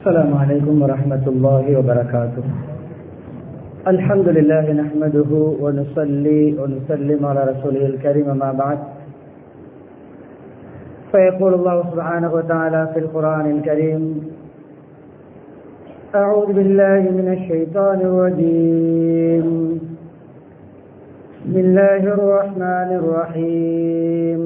السلام عليكم ورحمة الله وبركاته. الحمد لله نحمده ونصلي ونسلم على رسوله الكريم ما بعد. فيقول الله سبحانه وتعالى في القرآن الكريم أعوذ بالله من الشيطان الرجيم. بسم الله الرحمن الرحيم.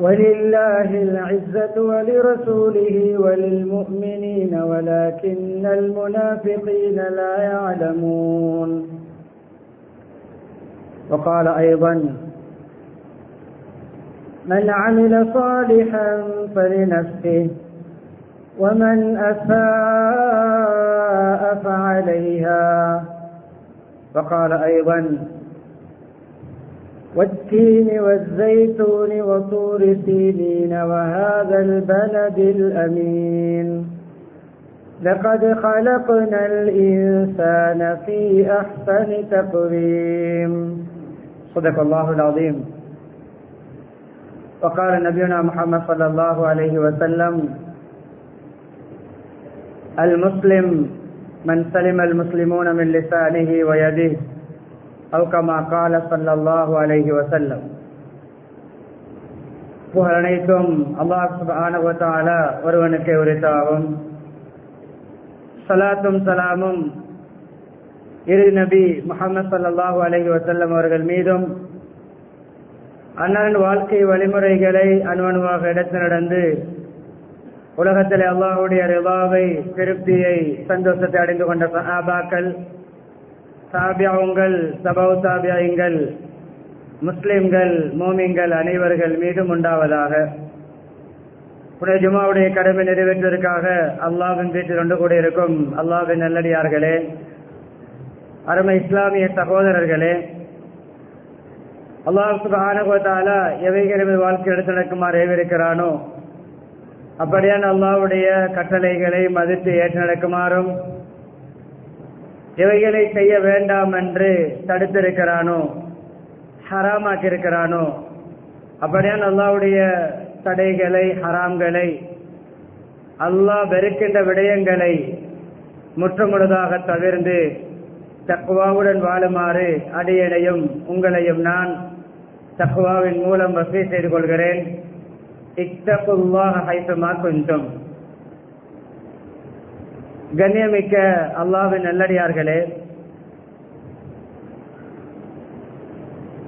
ولله العزة ولرسوله وللمؤمنين ولكن المنافقين لا يعلمون. وقال أيضا من عمل صالحا فلنفسه ومن أساء فعليها. وقال أيضا والتين والزيتون وطور سينين وهذا البلد الأمين. لقد خلقنا الإنسان في أحسن تقويم. صدق الله العظيم. وقال نبينا محمد صلى الله عليه وسلم المسلم من سلم المسلمون من لسانه ويده அனைத்தும் அல்லாஹ் ஆனவத்தால உரித்தாகும் சலாத்தும் சலாமும் இறுதி நபி முகமது சல்லாஹூ அலஹி வசல்லம் அவர்கள் மீதும் அண்ணன் வாழ்க்கை வழிமுறைகளை அணுவணுவாக எடுத்து நடந்து உலகத்தில் அல்லாஹுடைய ரிவாவை திருப்தியை சந்தோஷத்தை அடைந்து கொண்ட சஹாபாக்கள் சாபியாவுங்கள் சபவு சாபியாயுங்கள் முஸ்லிம்கள் மோமிங்கள் அனைவர்கள் மீதும் உண்டாவதாக. புனித ஜுமாவுடைய கடமை நிறைவேற்றுவதற்காக அல்லாவின் வீட்டில் ஒன்று கூட இருக்கும். அல்லாவின் நல்லடியார்களே அருமை இஸ்லாமிய சகோதரர்களே அல்லாஹ் சுபானுகத்தால எவைகளை வாழ்க்கை எடுத்து நடக்குமாறு ஏவிருக்கிறானோ அப்படியான அல்லாவுடைய கட்டளைகளை மதித்து ஏற்று நடக்குமாறும் இவைகளை செய்ய வேண்டாம் என்று தடுத்திருக்கிறானோ? ஹராமாக்கி இருக்கிறானோ அப்படியான அல்லாவுடைய தடைகளை ஹராம்களை அல்லாஹ் வெறுக்கின்ற விடயங்களை முற்றமுழுதாக தவிர்ந்து தக்குவாவுடன் வாழுமாறு அடியனையும் உங்களையும் நான் தக்குவாவின் மூலம் வசதி செய்து கொள்கிறேன். இத்தகுவாக ஹைத்துமா கொஞ்சம் கண்ணியமிக்க அல்லாவின் நல்லடியார்களே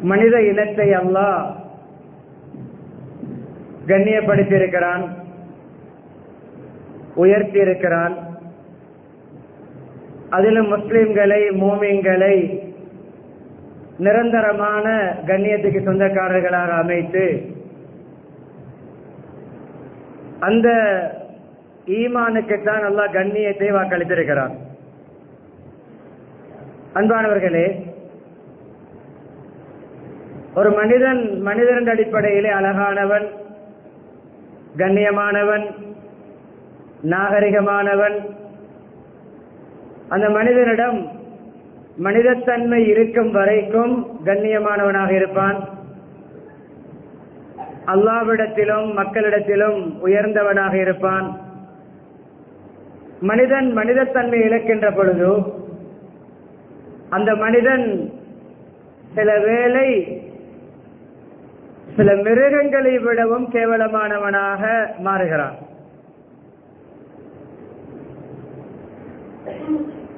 மனித இனத்தை அல்லாஹ் கண்ணியப்படுத்தியிருக்கிறான் உயர்த்தி இருக்கிறான் அதிலும் முஸ்லிம்களை மோமியங்களை நிரந்தரமான கண்ணியத்துக்கு சொந்தக்காரர்களாக அமைத்து அந்த ஈமானுக்குத்தான் நல்லா கண்ணியத்தை வாக்களித்திருக்கிறார் அன்பானவர்களே ஒரு மனிதன் மனிதன் அடிப்படையிலே அழகானவன் கண்ணியமானவன் நாகரிகமானவன் அந்த மனிதனிடம் மனிதத்தன்மை இருக்கும் வரைக்கும் கண்ணியமானவனாக இருப்பான். அல்லாவிடத்திலும் மக்களிடத்திலும் உயர்ந்தவனாக இருப்பான். மனிதன் மனிதத்தன்மை இழக்கின்ற பொழுது அந்த மனிதன் சில வேலை சில மிருகங்களை விடவும் கேவலமானவனாக மாறுகிறான்.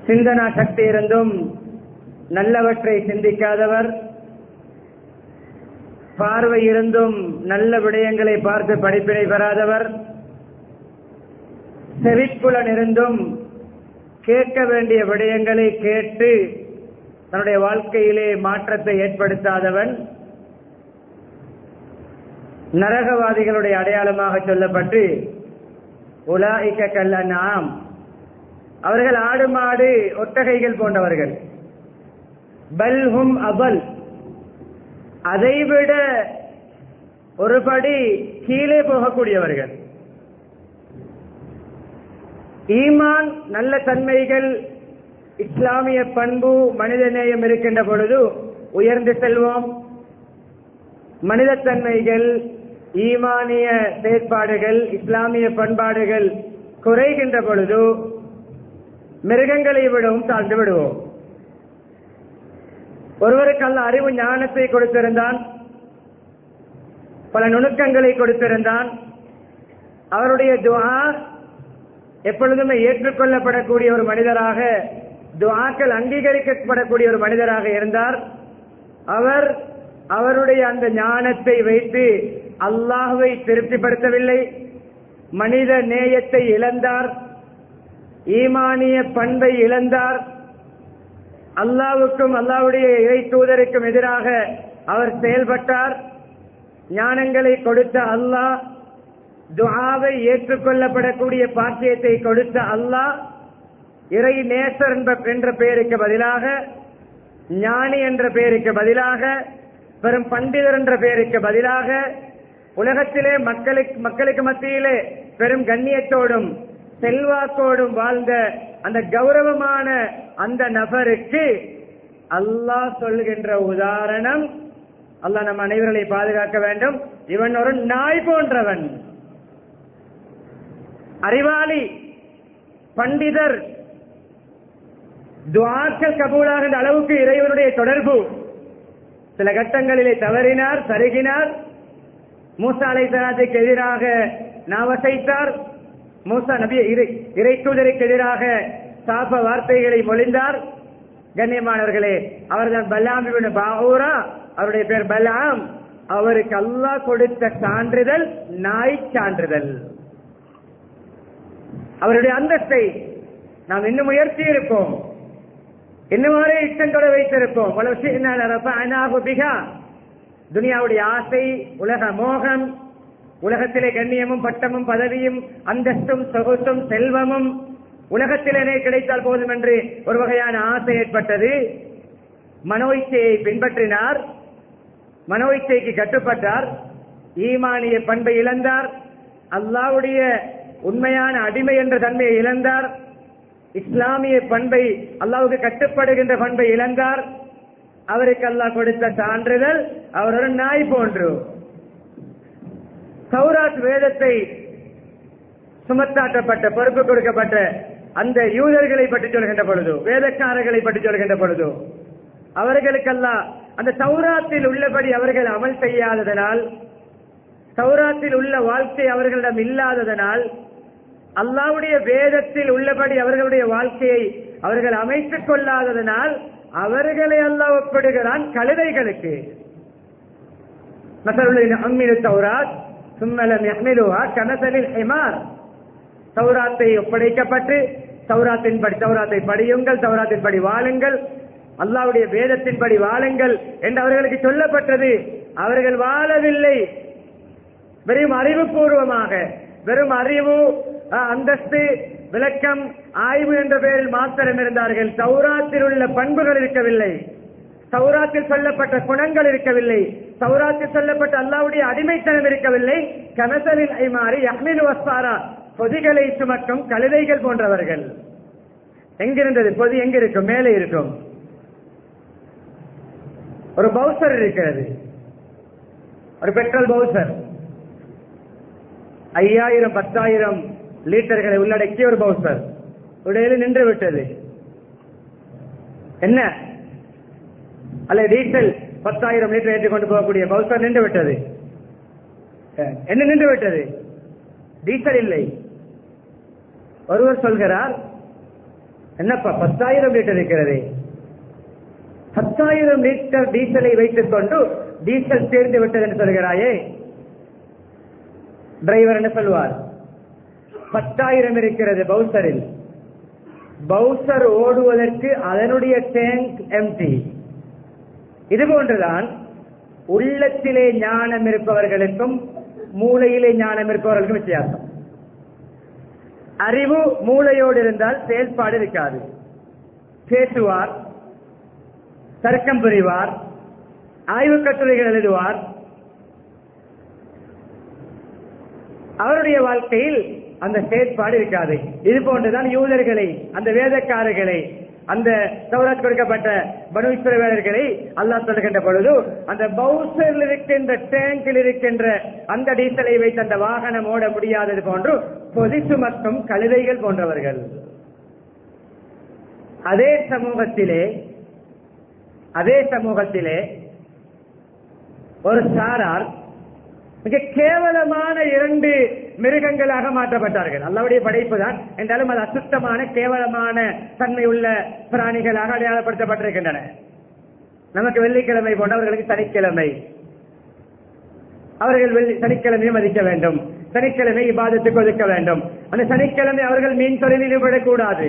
சிந்தனா சக்தி இருந்தும் நல்லவற்றை சிந்திக்காதவர் பார்வை இருந்தும் நல்ல விடயங்களை பார்த்து படிப்பினை பெறாதவர் செவிப்புலன் இருந்தும் கேட்க வேண்டிய விடயங்களை கேட்டு தன்னுடைய வாழ்க்கையிலே மாற்றத்தை ஏற்படுத்தாதவன் நரகவாதிகளுடைய அடையாளமாக சொல்லப்பட்டு உலாய்க்க கல்லனாம் அவர்கள் ஆடு மாடு ஒட்டகைகள் போன்றவர்கள். பல்ஹும் அபல். அதைவிட ஒருபடி கீழே போகக்கூடியவர்கள். ஈமான் நல்ல தன்மைகள் இஸ்லாமிய பண்பு மனிதநேயம் இருக்கின்ற பொழுது உயர்ந்து செல்வோம். மனிதத்தன்மைகள் ஈமானிய செயற்பாடுகள் இஸ்லாமிய பண்பாடுகள் குறைகின்ற பொழுது மிருகங்களை விடவும் தாழ்ந்து விடுவோம். ஒருவருக்கு அல்ல அறிவு ஞானத்தை கொடுத்திருந்தான். பல நுணுக்கங்களை கொடுத்திருந்தான். அவருடைய துவா எப்பொழுதுமே ஏற்றுக்கொள்ளப்படக்கூடிய ஒரு மனிதராக துவாக்கள் அங்கீகரிக்கப்படக்கூடிய ஒரு மனிதராக இருந்தார். அவர் அவருடைய அந்த ஞானத்தை வைத்து அல்லாஹுவை திருப்திப்படுத்தவில்லை. மனித நேயத்தை இழந்தார். ஈமானிய பண்பை இழந்தார். அல்லாவுக்கும் அல்லாவுடைய இறை தூதருக்கும் எதிராக அவர் செயல்பட்டார். ஞானங்களை கொடுத்த அல்லாஹ் துஆவை ஏற்றுக்கொள்ளப்படக்கூடிய பாக்கியத்தை கொடுத்த அல்லாஹ் இறை நேசர் என்ற பெயருக்கு பதிலாக ஞானி என்ற பெயருக்கு பதிலாக பெரும் பண்டிதர் என்ற பெயருக்கு பதிலாக உலகத்திலே மக்களுக்கு மக்களுக்கு மத்தியிலே பெரும் கண்ணியத்தோடும் செல்வாக்கோடும் வாழ்ந்த அந்த கௌரவமான அந்த நபருக்கு அல்லாஹ் சொல்கின்ற உதாரணம் அல்லாஹ் நம் அனைவர்களை பாதுகாக்க வேண்டும். இவன் ஒரு நாய் போன்றவன். அறிவாளி பண்டிதர் துவாக்கள் கபூலாகின்ற அளவுக்கு இறைவனுடைய தொடர்பு. சில கட்டங்களிலே தவறினார் சருகினார். மூசா அலை எதிராக நாவசைத்தார். மூசா நபி இறை தூதருக்கு எதிராக சாப வார்த்தைகளை மொழிந்தார். கண்ணியமானவர்களே அவர்தான் பல்லாம் இப்னு பாவூரா அவருடைய பேர் பல்லாம். அவருக்கு அல்லாஹ் கொடுத்த சான்றிதழ் நாய் சான்றிதழ். அவருடைய அந்தஸ்தை நாம் இன்னும் உயர்த்தி இருப்போம் இன்னும் வரை இஷ்டத்தோட வைத்திருப்போம். துனியாவுடைய ஆசை உலக மோகம் உலகத்திலே கண்ணியமும் பட்டமும் பதவியும் அந்தஸ்தும் சொகுசும் செல்வமும் உலகத்திலே கிடைத்தால் போதும் என்று ஒரு வகையான ஆசை ஏற்பட்டது. மனோ இச்சையை பின்பற்றினார். மனோ இச்சைக்கு கட்டுப்பட்டார். ஈமானிய பண்பை இழந்தார். அல்லாவுடைய உண்மையான அடிமை என்ற தன்மையை இழந்தார். இஸ்லாமிய பண்பை அல்லாவுக்கு கட்டுப்படுகின்ற பண்பை இழந்தார். அவருக்கு அல்லாஹ் கொடுத்த சான்றிதழ் அவர் ஒரு நாய் போன்று. சௌராத் வேதத்தை சுமத்தாட்டப்பட்ட பொறுப்பு கொடுக்கப்பட்ட அந்த யூதர்களை பற்றி சொல்கின்ற பொழுது வேதக்காரர்களை பற்றி சொல்கின்ற பொழுது அவர்களுக்கெல்லாம் அந்த சௌராத்தில் உள்ளபடி அவர்கள் அமல் செய்யாததனால் சௌராத்தில் உள்ள வாழ்க்கை அவர்களிடம் இல்லாததனால் அல்லாவுடைய வேதத்தில் உள்ளபடி அவர்களுடைய வாழ்க்கையை அவர்கள் அமைத்துக் கொள்ளாததனால் அவர்களை அல்லாஹ் ஒப்பிடுகிறான் கழுதைகளுக்கு. அம்மினு தௌராத் சும்மலம் யஹ்மிலுஹா கனசலில் ஹிமார். தௌராத்தை ஒப்படைக்கப்பட்டு சௌராத்தின் படி சௌராத்தை படியுங்கள் சௌராத்தின் படி வாழுங்கள் அல்லாவுடைய வேதத்தின் படி வாழுங்கள் என்று அவர்களுக்கு சொல்லப்பட்டது. அவர்கள் வாழவில்லை. வெறும் அறிவுபூர்வமாக வெறும் அறிவு அந்தஸ்து விளக்கம் ஆய்வு என்ற பெயரில் மாத்திரம் இருந்தார்கள். சௌராத்தில் உள்ள பண்புகள் இருக்கவில்லை. சௌராத்தில் சொல்லப்பட்ட குணங்கள் இருக்கவில்லை. சௌராத்தில் சொல்லப்பட்ட அல்லாவுடைய அடிமைத்தனம் இருக்கவில்லை. கனசலில் ஐமாறு யஹ்மின் வஸ்தாரா பொதிகளை சுமக்கும் கழுதைகள் போன்றவர்கள். எங்கிருந்தது? பொதி எங்க இருக்கும் மேலே இருக்கும். ஒரு பவுசர் இருக்கிறது. ஒரு பெட்ரோல் பவுசர். ஐயாயிரம் பத்தாயிரம் லீட்டர்களை உள்ளடக்கிய ஒரு பவுசர் உடையில நின்று விட்டது. என்ன? அல்ல டீசல் பத்தாயிரம் லிட்டர் ஏற்றி கொண்டு போகக்கூடிய பவுசர் நின்று விட்டது. என்ன நின்று விட்டது? டீசல் இல்லை. ஒருவர் சொல்கிறார் என்னப்பா பத்தாயிரம் லிட்டர் இருக்கிறது. பத்தாயிரம் லிட்டர் டீசலை வைத்துக் கொண்டு டீசல் சேர்ந்து விட்டது என்று சொல்கிறாயே. டிரைவர் என்ன சொல்வார் பத்தாயிரம் இருக்கிறது பவுசரில். பவுசர் ஓடுவதற்கு அதனுடைய டேங்க் எம்டி இது போன்றுதான் உள்ளத்திலே ஞானம் இருப்பவர்களுக்கும் மூளையிலே ஞானம் இருப்பவர்களுக்கும் வித்தியாசம். அறிவு மூளையோடு இருந்தால் செயல்பாடு இருக்காது. பேசுவார் தர்க்கம் புரிவார் ஆய்வு கட்டுரைகள் எழுதுவார் அவருடைய வாழ்க்கையில் அந்த செயற்பாடு இருக்காது. இது போன்றுதான் யூதர்களை அந்த வேதக்காரர்களை அந்த தௌராத் கொடுக்கப்பட்ட பனுஸ்வர வேலர்களை அல்லாஹ் சொல்லுகின்ற பொழுது அந்த பவுசரில் இருக்கின்ற டேங்கில் இருக்கின்ற அந்த டீசலை வைத்து அந்த வாகனம் ஓட முடியாதது போன்று பொதிசு மற்றும் கழுதைகள் போன்றவர்கள். அதே சமூகத்திலே அதே சமூகத்திலே ஒரு சாரார் மிக கேவலமான இரண்டு மிருகங்களாக மாற்றப்பட்டார்கள். அல்லாவுடைய படைப்பு தான் என்றாலும் அது அசுத்தமான கேவலமான தன்மை உள்ள பிராணிகளாக அடையாளப்படுத்தப்பட்டிருக்கின்றன. நமக்கு வெள்ளிக்கிழமை போன்றவர்களுக்கு சனிக்கிழமை. அவர்கள் வெள்ளி சனிக்கிழமையும் மதிக்க வேண்டும். சனிக்கிழமை இபாதத்துக்கு ஒதுக்க வேண்டும். அந்த சனிக்கிழமை அவர்கள் மீன் தொழிலில் ஈடுபடக்கூடாது.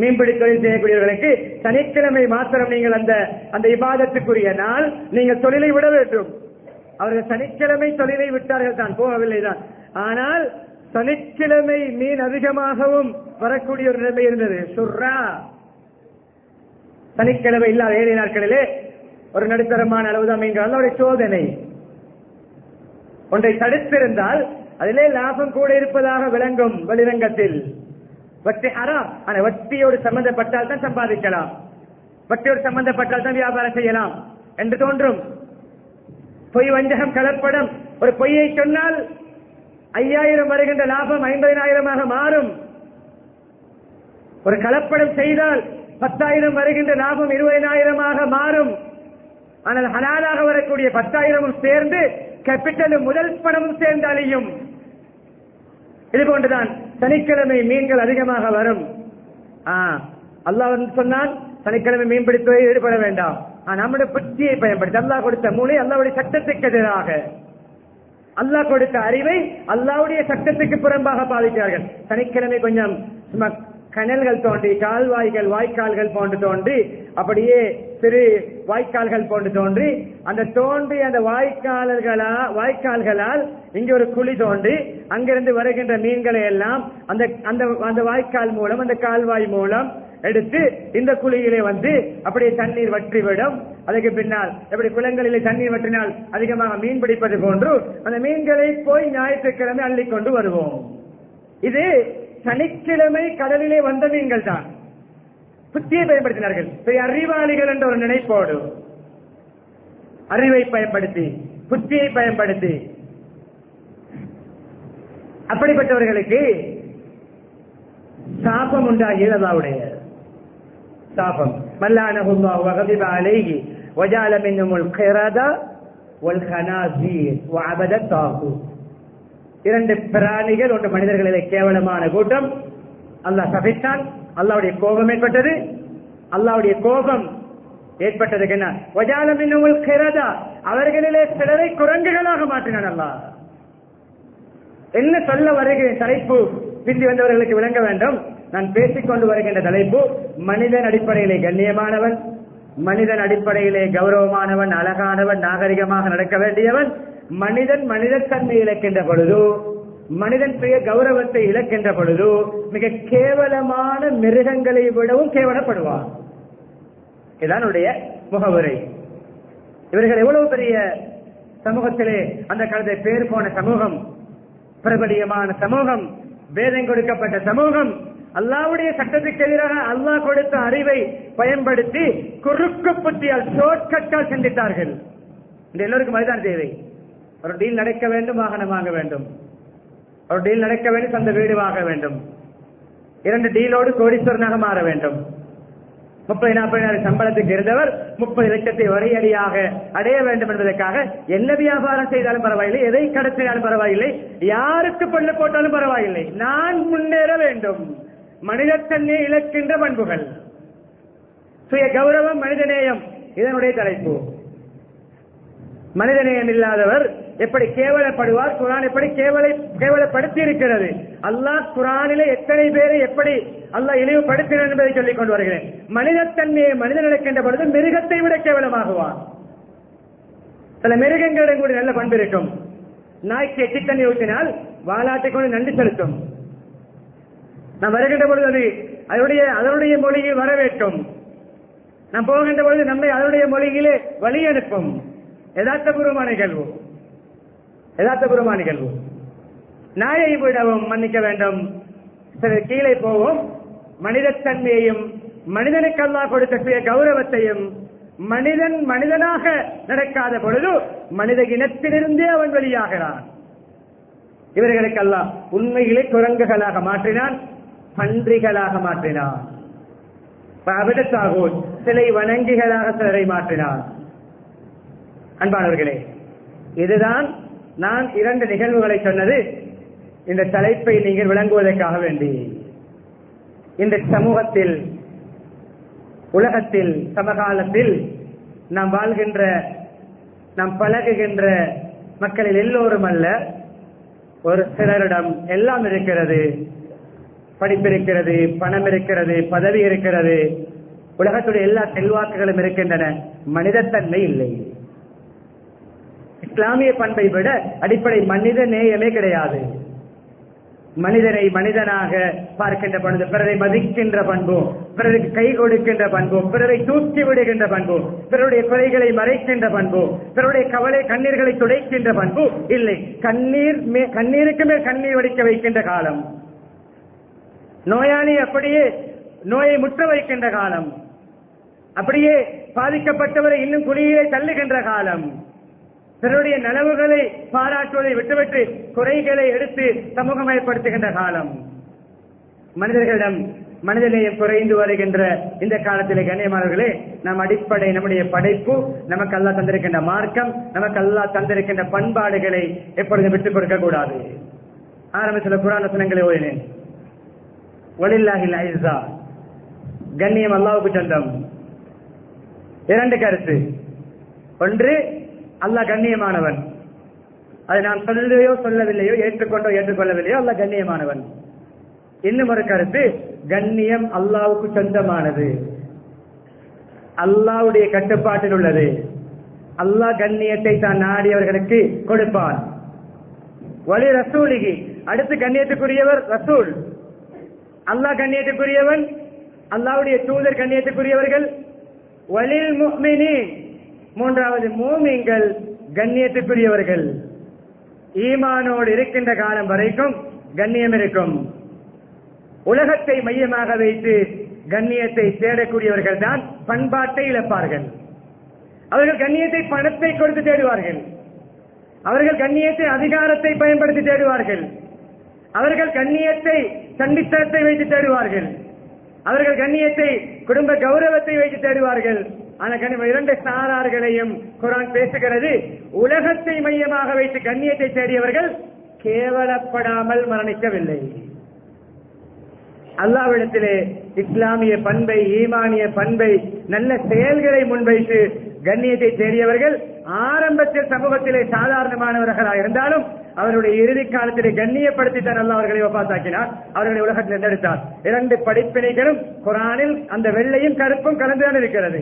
மீன்பிடி தொழில் செய்யக்கூடியவர்களுக்கு சனிக்கிழமை மாத்திரம் நீங்கள் அந்த அந்த இபாதத்துக்குரிய நாள் நீங்கள் தொழிலை விட வேண்டும். அவர்கள் சனிக்கிழமை தொழிலை விட்டார்கள் தான் போகவில்லை தான். ஆனால் சனிக்கிழமை மீன் அதிகமாகவும் வரக்கூடிய ஒரு நிலைமை இருந்தது. சுர்ரா! சனிக்கிழமை இல்லாத ஏழை நாட்களிலே ஒரு நடுத்தரமான அளவுதான் மீன்கள். அதனுடைய சோதனை. ஒன்றை தடுத்திருந்தால் அதிலே லாபம் கூட இருப்பதாக விளங்கும் வெளிரங்கத்தில். வட்டி ஹராம். ஆனா வட்டியோடு சம்பந்தப்பட்டால் தான் சம்பாதிக்கலாம். வட்டியோடு சம்பந்தப்பட்டால் தான் வியாபாரம் செய்யலாம் என்று தோன்றும். பொய் வஞ்சகம் கலப்படம். ஒரு பொய்யை சொன்னால் ஐயாயிரம் வருகின்ற லாபம் ஐம்பதினாயிரமாக மாறும். ஒரு கலப்படம் செய்தால் பத்தாயிரம் வருகின்ற லாபம் இருபதினாயிரமாக மாறும். ஆனால் ஹலாலாக வரக்கூடிய பத்தாயிரமும் சேர்ந்து கேபிட்டலும் முதல் பணமும் சேர்ந்து அழியும் இது போன்றுதான் சனிக்கிழமை மீன்கள் அதிகமாக வரும். அல்லாஹ் சொன்னால் சனிக்கிழமை மீன் ஈடுபட வேண்டாம். நம்முடைய புத்தியை பயன்படுத்தி அல்லாஹ் கொடுத்த மூளை அல்லாவுடைய சட்டத்துக்கு எதிராக. அல்லாஹ் கொடுத்த அறிவை அல்லாவுடைய சட்டத்துக்கு புறம்பாக பாதிக்கிறார்கள் சனிக்கிழமை கொஞ்சம் சும்மா கனல்கள் தோன்றி கால்வாய்கள் வாய்க்கால்கள் போன்று தோன்றி அப்படியே சிறு வாய்க்கால்கள் போன்று தோன்றி அந்த தோன்றி அந்த வாய்க்கால்களா வாய்க்கால்களால் இங்கே ஒரு குழி தோன்றி அங்கிருந்து வருகின்ற மீன்களை எல்லாம் அந்த அந்த அந்த வாய்க்கால் மூலம் அந்த கால்வாய் மூலம் எடுத்து இந்த குழியிலே வந்து அப்படியே தண்ணீர் வற்றிவிடும். அதுக்கு பின்னால் எப்படி குளங்களிலே தண்ணீர் வற்றினால் அதிகமாக மீன் பிடிப்பது போன்று அந்த மீன்களை போய் ஞாயிற்றுக்கிழமை அள்ளிக்கொண்டு வருவோம். இது சனிக்கிழமை கடலிலே வந்த மீன்கள் தான் புத்தியை பயன்படுத்தினார்கள் பெரிய அறிவாளிகள் என்ற ஒரு நினைப்போடு அறிவை பயன்படுத்தி புத்தியை பயன்படுத்தி அப்படிப்பட்டவர்களுக்கு சாபம் உண்டாகியது அல்லாவுடைய சாபம் மல்லானஹுல்லா வகதிப அலைஹி وجعل منهم القردة والخنازير وعبد الطاغوت இரண்டு பிராணிகள் ஒன்று மனிதர்களிலே கேவலமான கூட்டம். அல்லாஹ் சபித்தான் அல்லாவுடைய கோபம் ஏற்பட்டது. அல்லாவுடைய கோபம் ஏற்பட்டதுக்கு என்ன? வஜாலமின் கிரதா அவர்களிலே சிலரை குரங்குகளாக மாற்றினான் அல்லாஹ். என்ன சொல்ல வருகிறேன் தலைப்பு? பிந்தி வந்தவர்களுக்கு விளங்க வேண்டும். நான் பேசிக்கொண்டு வருகின்ற தலைப்பு மனிதன் அடிப்படையிலே கண்ணியமானவன் மனிதன் அடிப்படையிலே கௌரவமானவன் அழகானவன் நாகரிகமாக நடக்க வேண்டியவன் மனிதன் மனிதத்தன்மை இழக்கின்ற பொழுது மனிதன் பெரிய கௌரவத்தை இழக்கின்ற பொழுது மிக கேவலமான மிருகங்களை விடவும் கேவலப்படுவான் இதனுடைய முகவுரை. இவர்கள் எவ்வளவு பெரிய சமூகத்திலே அந்த காலத்தை பேர் போன சமூகம் பிரபலியமான சமூகம் வேதம் கொடுக்கப்பட்ட சமூகம் அல்லாவுடைய சட்டத்துக்கு எதிராக அல்லாஹ் கொடுத்த அறிவை பயன்படுத்தி குறுக்கு புத்தியால் ஷோர்ட்கட்டால் சிந்தித்தார்கள். இந்த எல்லோருக்கும் அதுதான் தேவை. ஒரு டீல் நடக்க வேண்டும் வாகனம் வாங்க வேண்டும். ஒரு டீல் நடக்க வேண்டும் சொந்த வீடு வாங்க வேண்டும். இரண்டு டீலோடு கோடீஸ்வரனாக மாற வேண்டும். முப்பது நாற்பதாயிரம் சம்பளத்துக்கு இருந்தவர் முப்பது லட்சத்தை ஒரே அடியாக அடைய வேண்டும் என்பதற்காக என்ன வியாபாரம் செய்தாலும் பரவாயில்லை எதை கடத்தினாலும் பரவாயில்லை யாருக்கு கொள்ள போட்டாலும் பரவாயில்லை. நான் முன்னேற வேண்டும். மனிதத்தன்மை இழக்கின்ற பண்புகள். சுய கௌரவம் மனிதநேயம் இதனுடைய தலைப்பு. மனிதநேயம் இல்லாதவர் எப்படி கேவலப்படுவார்? குரான் எப்படி கேவலை கேவலப்படுத்தி இருக்கிறது அல்லாஹ் குரானிலே எத்தனை பேரை எப்படி அல்லாஹ் இழிவுபடுத்தினார் என்பதை சொல்லிக் கொண்டு வருகிறேன். மனிதத்தன்மையை மனிதன் நடக்கின்ற பொழுது மிருகத்தை விட கேவலமாகுவார். சில மிருகங்களிடம் கூட நல்ல பண்பு இருக்கும். நாய்க்கு எட்டி தண்ணி ஊற்றினால் வாலாட்டை கொண்டு நன்றி செலுத்தும். நாம் வருகின்ற பொழுது அது அதனுடைய அதனுடைய மொழியில் வரவேற்கும். நாம் போகின்ற பொழுது நம்மை அதனுடைய மொழியிலே வழி அனுப்பும். யதார்த்தபூர்வமான நிகழ்வு. யதார்த்தபூர்வமான நிகழ்வு நாயை விடவும் மன்னிக்க வேண்டும். சில கீழே போவோம். மனிதத்தன்மையையும் மனிதனுக்கு அல்லா கொடுக்கக்கூடிய கௌரவத்தையும் மனிதன் மனிதனாக நடக்காத பொழுது மனித இனத்திலிருந்தே அவன் வெளியாகிறான். இவர்களுக்கு அல்லாஹ் உண்மையிலே குரங்குகளாக மாற்றினான் பன்றிகளாக மாற்றினான். அவிடத்தாகூர் சிலை வணங்கிகளாக சிலரை மாற்றினான். அன்பானவர்களே இதுதான் நான் இரண்டு நிகழ்வுகளை சொன்னது. இந்த தலைப்பை நீங்கள் விளங்குவதற்காக வேண்டி. இந்த சமூகத்தில் உலகத்தில் சமகாலத்தில் நாம் வாழ்கின்ற நாம் பழகுகின்ற மக்களில் எல்லோரும் அல்ல ஒரு சிலரிடம் எல்லாம் இருக்கிறது. படிப்பு இருக்கிறது பணம் இருக்கிறது பதவி இருக்கிறது. உலகத்துடைய எல்லா செல்வாக்குகளும் இருக்கின்றன. மனிதத்தன்மை இல்லை. இஸ்லாமிய பண்பை விட அடிப்படை மனித நேயமே கிடையாது. மனிதனை மனிதனாக பார்க்கின்ற பண்பு பிறரை மதிக்கின்ற பண்பும் பிறருக்கு கை கொடுக்கின்ற பண்பும் பிறரை தூக்கி விடுகின்ற பண்பும் பிறருடைய குறைகளை மறைக்கின்ற பண்பும் பிறருடைய கவலை கண்ணீர்களை துடைக்கின்ற பண்பு இல்லை. கண்ணீர் கண்ணீருக்கு மேல் கண்ணீர் வடிக்க வைக்கின்ற காலம். நோயாளி அப்படியே நோயை முற்ற வைக்கின்ற காலம். அப்படியே பாதிக்கப்பட்டவரை இன்னும் குழியிலே தள்ளுகின்ற காலம். பிறருடைய நலவுகளை பாராட்டுவதை விட்டுவிட்டு குறைகளை எடுத்து சமூகமயப்படுத்துகின்ற காலம். மனிதர்களிடம் மனிதநேயம் குறைந்து வருகின்ற இந்த காலத்திலே கண்ணியமானவர்களே நம் அடிப்படை நம்முடைய படைப்பு நமக்கு அல்லா தந்திருக்கின்ற மார்க்கம் நமக்கு அல்லா தந்திருக்கின்ற பண்பாடுகளை எப்பொழுதும் விட்டுக் கொடுக்க கூடாது. ஆரம்பத்தில் குரான் ஓயினேன் ஒலில்லாஹில் ஐசா கண்ணியம் அல்லாவுக்கு சொந்தம். இரண்டு கருத்து. ஒன்று அல்லாஹ் கண்ணியமானவன். அதை நான் சொல்லலையோ சொல்லவில்லையோ ஏற்றுக்கொண்டோ ஏற்றுக்கொள்ளவில்லையோ அல்ல கண்ணியமானவன். இன்னும் ஒரு கருத்து கண்ணியம் அல்லாவுக்கு சொந்தமானது. அல்லாவுடைய கட்டுப்பாட்டில் உள்ளது. அல்லாஹ் கண்ணியத்தை தான் நாடியவர்களுக்கு கொடுப்பான். வலி ரசூலிகி அடுத்து கண்ணியத்துக்குரியவர் ரசூல். அல்லாஹ் கண்ணியத்துக்குரியவன் அல்லாவுடைய தூதர் கண்ணியத்துக்குரியவர்கள். வலில் முஹ்மினி மூன்றாவது மூமிங்கள் கண்ணியத்துக்குரியவர்கள். ஈமானோடு இருக்கின்ற காலம் வரைக்கும் கண்ணியம் இருக்கும். உலகத்தை மையமாக வைத்து கண்ணியத்தை தேடக்கூடியவர்கள் தான் பண்பாட்டை இழப்பார்கள். அவர்கள் கண்ணியத்தை பணத்தை கொடுத்து தேடுவார்கள். அவர்கள் கண்ணியத்தை அதிகாரத்தை பயன்படுத்தி தேடுவார்கள். அவர்கள் கண்ணியத்தை சண்டித்தனத்தை வைத்து தேடுவார்கள். அவர்கள் கண்ணியத்தை குடும்ப கௌரவத்தை வைத்து தேடுவார்கள். ஆனா இரண்டு சாரார்களையும் குரான் பேசுகிறது. உலகத்தை மையமாக வைத்து கண்ணியத்தை தேடியவர்கள் கேவலப்படாமல் மரணிக்கவில்லை. அல்லாவிடத்திலே இஸ்லாமிய பண்பை ஈமானிய பண்பை நல்ல செயல்களை முன்வைத்து கண்ணியத்தை தேடியவர்கள் ஆரம்பத்தில் சமூகத்திலே சாதாரணமானவர்களாக இருந்தாலும் அவருடைய இறுதி காலத்திலே கண்ணியப்படுத்தி தான் அல்ல அவர்களை ஒப்பாத்தாக்கினார். அவர்களை உலகத்தில் தேர்ந்தெடுத்தார். இரண்டு படிப்பினைகளும் குரானில் அந்த வெள்ளையும் கருப்பும் கலந்துதான் இருக்கிறது.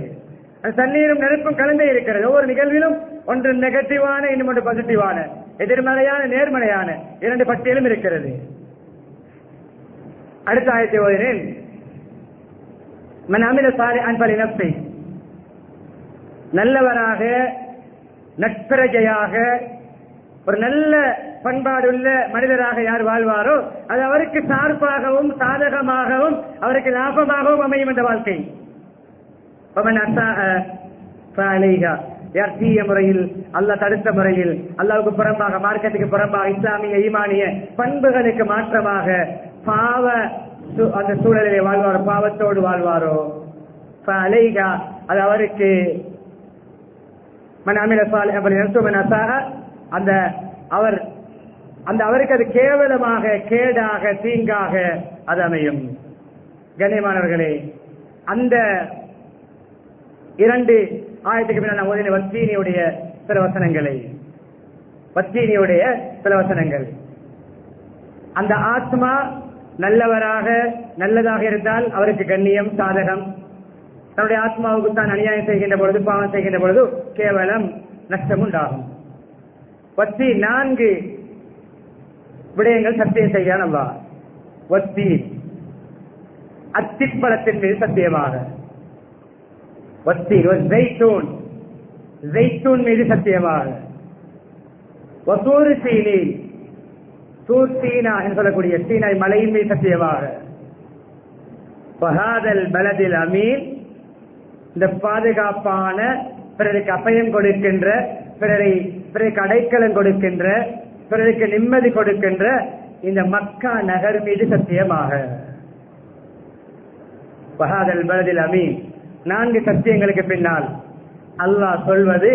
தண்ணீரும் நெருப்பும் கலந்தே இருக்கிறது. ஒவ்வொரு நிகழ்விலும் ஒன்று நெகட்டிவான இன்னும் ஒன்று பாசிட்டிவான எதிர்மறையான நேர்மறையான இரண்டு பட்டியலும் இருக்கிறது. அடுத்த ஆயிரத்தி ஓதினேன். மன் அமில சாலை அன்பல் இனப்பை நல்லவராக நட்பிரஜையாக ஒரு நல்ல பண்பாடுள்ள மனிதராக யார் வாழ்வாரோ அது அவருக்கு சார்பாகவும் சாதகமாகவும் அவருக்கு லாபமாகவும் அமையும் இந்த வாழ்க்கை. பமன் முறையில் அல்லாஹ் தடுத்த முறையில் அல்லாவுக்கு புறம்பாக மார்க்கத்துக்கு புறம்பாக இஸ்லாமிய ஈமானிய பண்புகளுக்கு மாற்றமாக பாவ அந்த சூழலிலே வாழ்வாரோ பாவத்தோடு வாழ்வாரோ? அலைகா அது அவருக்கு மன் அந்த அவர் அந்த அவருக்கு அது கேவலமாக கேடாக தீங்காக அது அமையும். கண்ணியமானவர்களே அந்த இரண்டு ஆயிரத்துக்கு பின்னால் நான் ஓதின வத்தீனியுடைய சில வசனங்களை. வத்தீனியுடைய சில வசனங்கள். அந்த ஆத்மா நல்லவராக நல்லதாக இருந்தால் அவருக்கு கண்ணியம் சாதகம். தன்னுடைய ஆத்மாவுக்கு தான் அநியாயம் செய்கின்ற பொழுது பாவம் செய்கின்ற பொழுது கேவலம் நஷ்டம் உண்டாகும் வத்தி நான்கு விடயங்கள் சத்தியம் செய்கிறான் அல்லா வத்தி அத்திப்பழத்தின் மீது சத்தியமாக. ஜெய்தூன் மீது சத்தியமாக. வசூறு சீனி தூர் சீனா என்று சொல்லக்கூடிய சீனாய் மலையின் மீது சத்தியமாக. பகாதல் பலதில் அமீன். இந்த பாதுகாப்பான பிறருக்கு அபயம் கொடுக்கின்ற பிறரை பிறருக்கு அடைக்கலம் கொடுக்கின்ற பிறருக்கு நிம்மதி கொடுக்கின்ற இந்த மக்கா நகர் மீது சத்தியமாக. பகாதல் பலதில் அமீன். நான்கு சத்தியங்களுக்கு பின்னால். அல்லாஹ் சொல்வது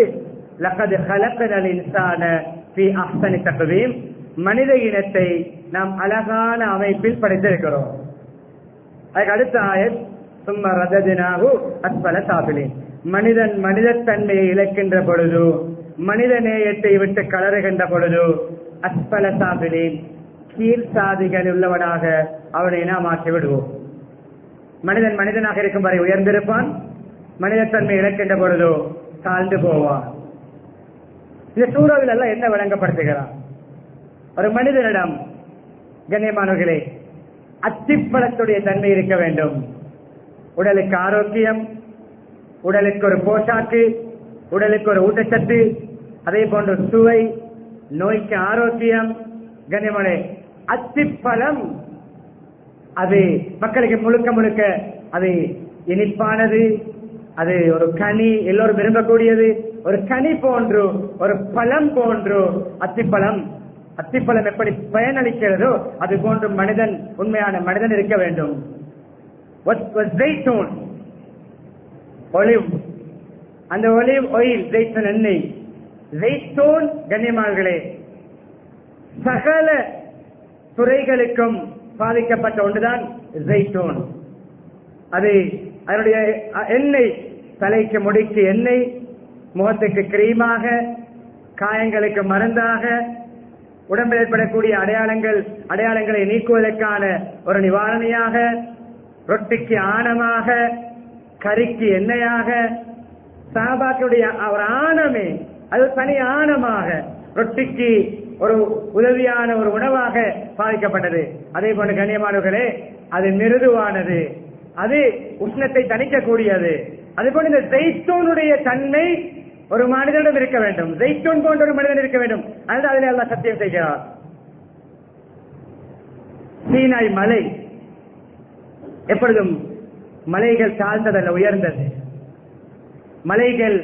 லகது ஹலக்கனல் இன்சான ஃபி அஹ்சனி தக்வீம். மனித இனத்தை நாம் அழகான அமைப்பில் படைத்திருக்கிறோம். அதுக்கு அடுத்த ஆயத் சும்மா ரததினாகு அஸ்பல சாபிலின். மனிதன் மனிதத்தன்மையை இழக்கின்ற பொழுது மனித நேயத்தை விட்டு கலருகின்ற பொழுது அஸ்பல சாபிலின் கீழ் சாதிகள் உள்ளவனாக அவனை நாம் ஆக்கி விடுவோம் மனிதன் மனிதனாக இருக்கும் வரை உயர்ந்திருப்பான். மனிதத்தன்மை இழக்கின்ற பொழுதோ தாழ்ந்து போவான். இந்த சூறாவில் எல்லாம் என்ன விளங்கப்படுத்துகிறான் ஒரு மனிதனிடம் கண்ணியமானவர்களே அத்திப்பழத்துடைய தன்மை இருக்க வேண்டும். உடலுக்கு ஆரோக்கியம் உடலுக்கு ஒரு போஷாக்கு உடலுக்கு ஒரு ஊட்டச்சத்து அதே போன்ற சுவை நோய்க்கு ஆரோக்கியம். கண்ணியமான அத்திப்பழம் அது மக்களுக்கு முழுக்க முழுக்க அது இனிப்பானது அது ஒரு கனி எல்லோரும் விரும்பக்கூடியது. ஒரு கனி போன்று ஒரு பழம் போன்று அத்திப்பழம். அத்திப்பழம் எப்படி பயனளிக்கிறதோ அது போன்று மனிதன் உண்மையான மனிதன் இருக்க வேண்டும். ஒலிவ் அந்த ஒலிவ் ஒயில் ஜெய்சன் எண்ணெய். ஜெய்தோன் கண்ணியமார்களே சகல துறைகளுக்கும் பாதிக்கப்பட்ட ஒன்றுதான் ஜெய்தோன் அது அதனுடைய எண்ணெய் தலைக்கு முடிக்கு எண்ணெய் முகத்துக்கு கிரீமாக காயங்களுக்கு மருந்தாக உடம்பில் ஏற்படக்கூடிய அடையாளங்கள் அடையாளங்களை நீக்குவதற்கான ஒரு நிவாரணியாக ரொட்டிக்கு ஆணமாக கறிக்கு எண்ணெயாக சாபாக்களுடைய ஒரு ஆணமே அது தனி ஆணமாக ரொட்டிக்கு ஒரு உதவியான ஒரு உணவாக பாதிக்கப்பட்டது. அதே போன்ற கண்ணியமானவர்களே அது மிருதுவானது. அது உஷ்ணத்தை தணிக்கக்கூடியது. அதே போல இந்த ஜெய்தோனுடைய தன்மை ஒரு மனிதனிடம் இருக்க வேண்டும். ஜெய்தோன் போன்ற ஒரு மனிதன் இருக்க வேண்டும். அல்லது அதில் எல்லாம் சத்தியம் செய்கிறார். சீனாய் மலை எப்பொழுதும் மலைகள் தாழ்ந்ததல்ல உயர்ந்தது. மலைகள்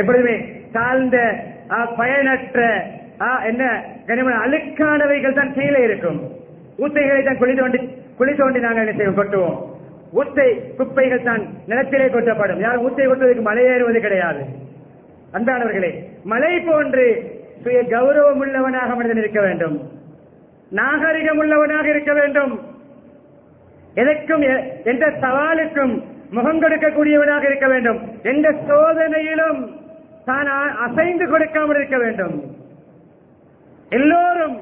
எப்பொழுதுமே தாழ்ந்த பயனற்ற என்ன கனிமன அழுக்கானவைகள் தான் கீழே இருக்கும். ஊத்தைகளை தான் குழி தோண்டி குழி தோண்டி நாங்கள் என்ன செய்வோம்? கொட்டுவோம். ஊத்தை குப்பைகள் தான் நிலத்திலே கொட்டப்படும். யாரும் ஊத்தை கொட்டுவதற்கு மலை ஏறுவது கிடையாது. அன்பானவர்களே மலை போன்று சுய கௌரவம் உள்ளவனாக மனிதன் இருக்க வேண்டும். நாகரிகம் உள்ளவனாக இருக்க வேண்டும். எதற்கும் எந்த சவாலுக்கும் முகம் கொடுக்கக்கூடியவனாக இருக்க வேண்டும். எந்த சோதனையிலும் தான் அசைந்து கொடுக்காமல் இருக்க வேண்டும். எல்லோரும்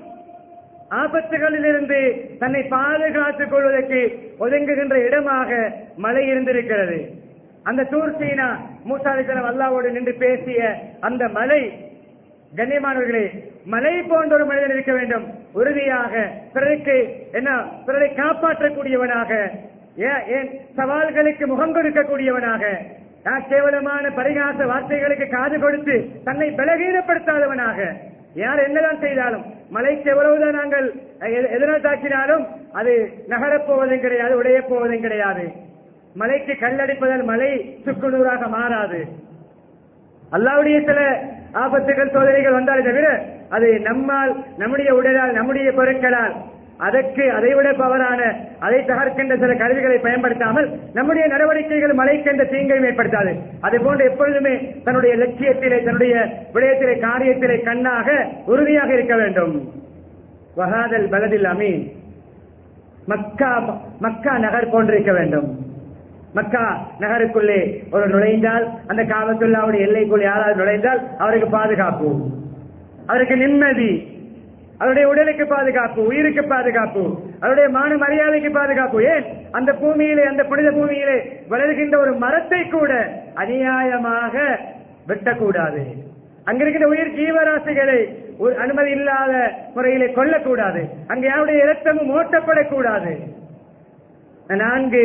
ஆபத்துகளிலிருந்து தன்னை பாதுகாத்துக் கொள்வதற்கு ஒதுங்குகின்ற இடமாக மலை இருந்திருக்கிறது. அந்த தூர் சீனா மூசாலிசனம் அல்லாவோடு நின்று பேசிய அந்த மலை கண்ணியமானவர்களே மலை போன்ற ஒரு மனிதன் இருக்க வேண்டும். உறுதியாக பிறருக்கு என்ன பிறரை காப்பாற்றக்கூடியவனாக ஏன் சவால்களுக்கு முகம் கொடுக்கக்கூடியவனாக கேவலமான பரிகாச வார்த்தைகளுக்கு காது கொடுத்து தன்னை பலகீனப்படுத்தாதவனாக யார் என்னதான் செய்தாலும் மலைக்கு எவ்வளவுதான் நாங்கள் எதனால் தாக்கினாலும் அது நகரப் போவதும் கிடையாது உடைய போவதும் கிடையாது. மலைக்கு கல்லடிப்பதால் மலை சுக்குநூறாக மாறாது. அல்லாவுடைய சில ஆபத்துகள் சோதனைகள் வந்தாலே தவிர அது நம்மால் நம்முடைய உடலால் நம்முடைய பொருட்களால் அதற்கு அதைவிட பவரான அதை தகர்க்கின்ற சில கருவிகளை பயன்படுத்தாமல் நம்முடைய நடவடிக்கைகள் மலைக்கின்ற தீங்கையும் ஏற்படுத்தாது. அது போன்று எப்பொழுதுமே தன்னுடைய லட்சியத்திலே தன்னுடைய விடயத்திலே காரியத்திலே கண்ணாக உறுதியாக இருக்க வேண்டும். வகாதல் பலதில் அமீன். மக்கா மக்கா நகர் போன்றிருக்க வேண்டும். மக்கா நகருக்குள்ளே ஒரு நுழைந்தால் அந்த காவத்துள்ளாவுடைய எல்லைக்குள் யாராவது நுழைந்தால் அவருக்கு பாதுகாப்பு. அவருக்கு நிம்மதி. அவருடைய உடலுக்கு பாதுகாப்பு உயிருக்கு பாதுகாப்பு அவருடைய மான மரியாதைக்கு பாதுகாப்பு. ஏன்? அந்த பூமியிலே அந்த புனித பூமியிலே வளர்கின்ற ஒரு மரத்தை கூட அநியாயமாக வெட்டக்கூடாது. அங்கிருக்கிற உயிர் ஜீவராசிகளை அனுமதி இல்லாத முறையிலே கொல்லக்கூடாது. அங்கே யாருடைய இரத்தமும் ஓட்டப்படக்கூடாது. நான்கு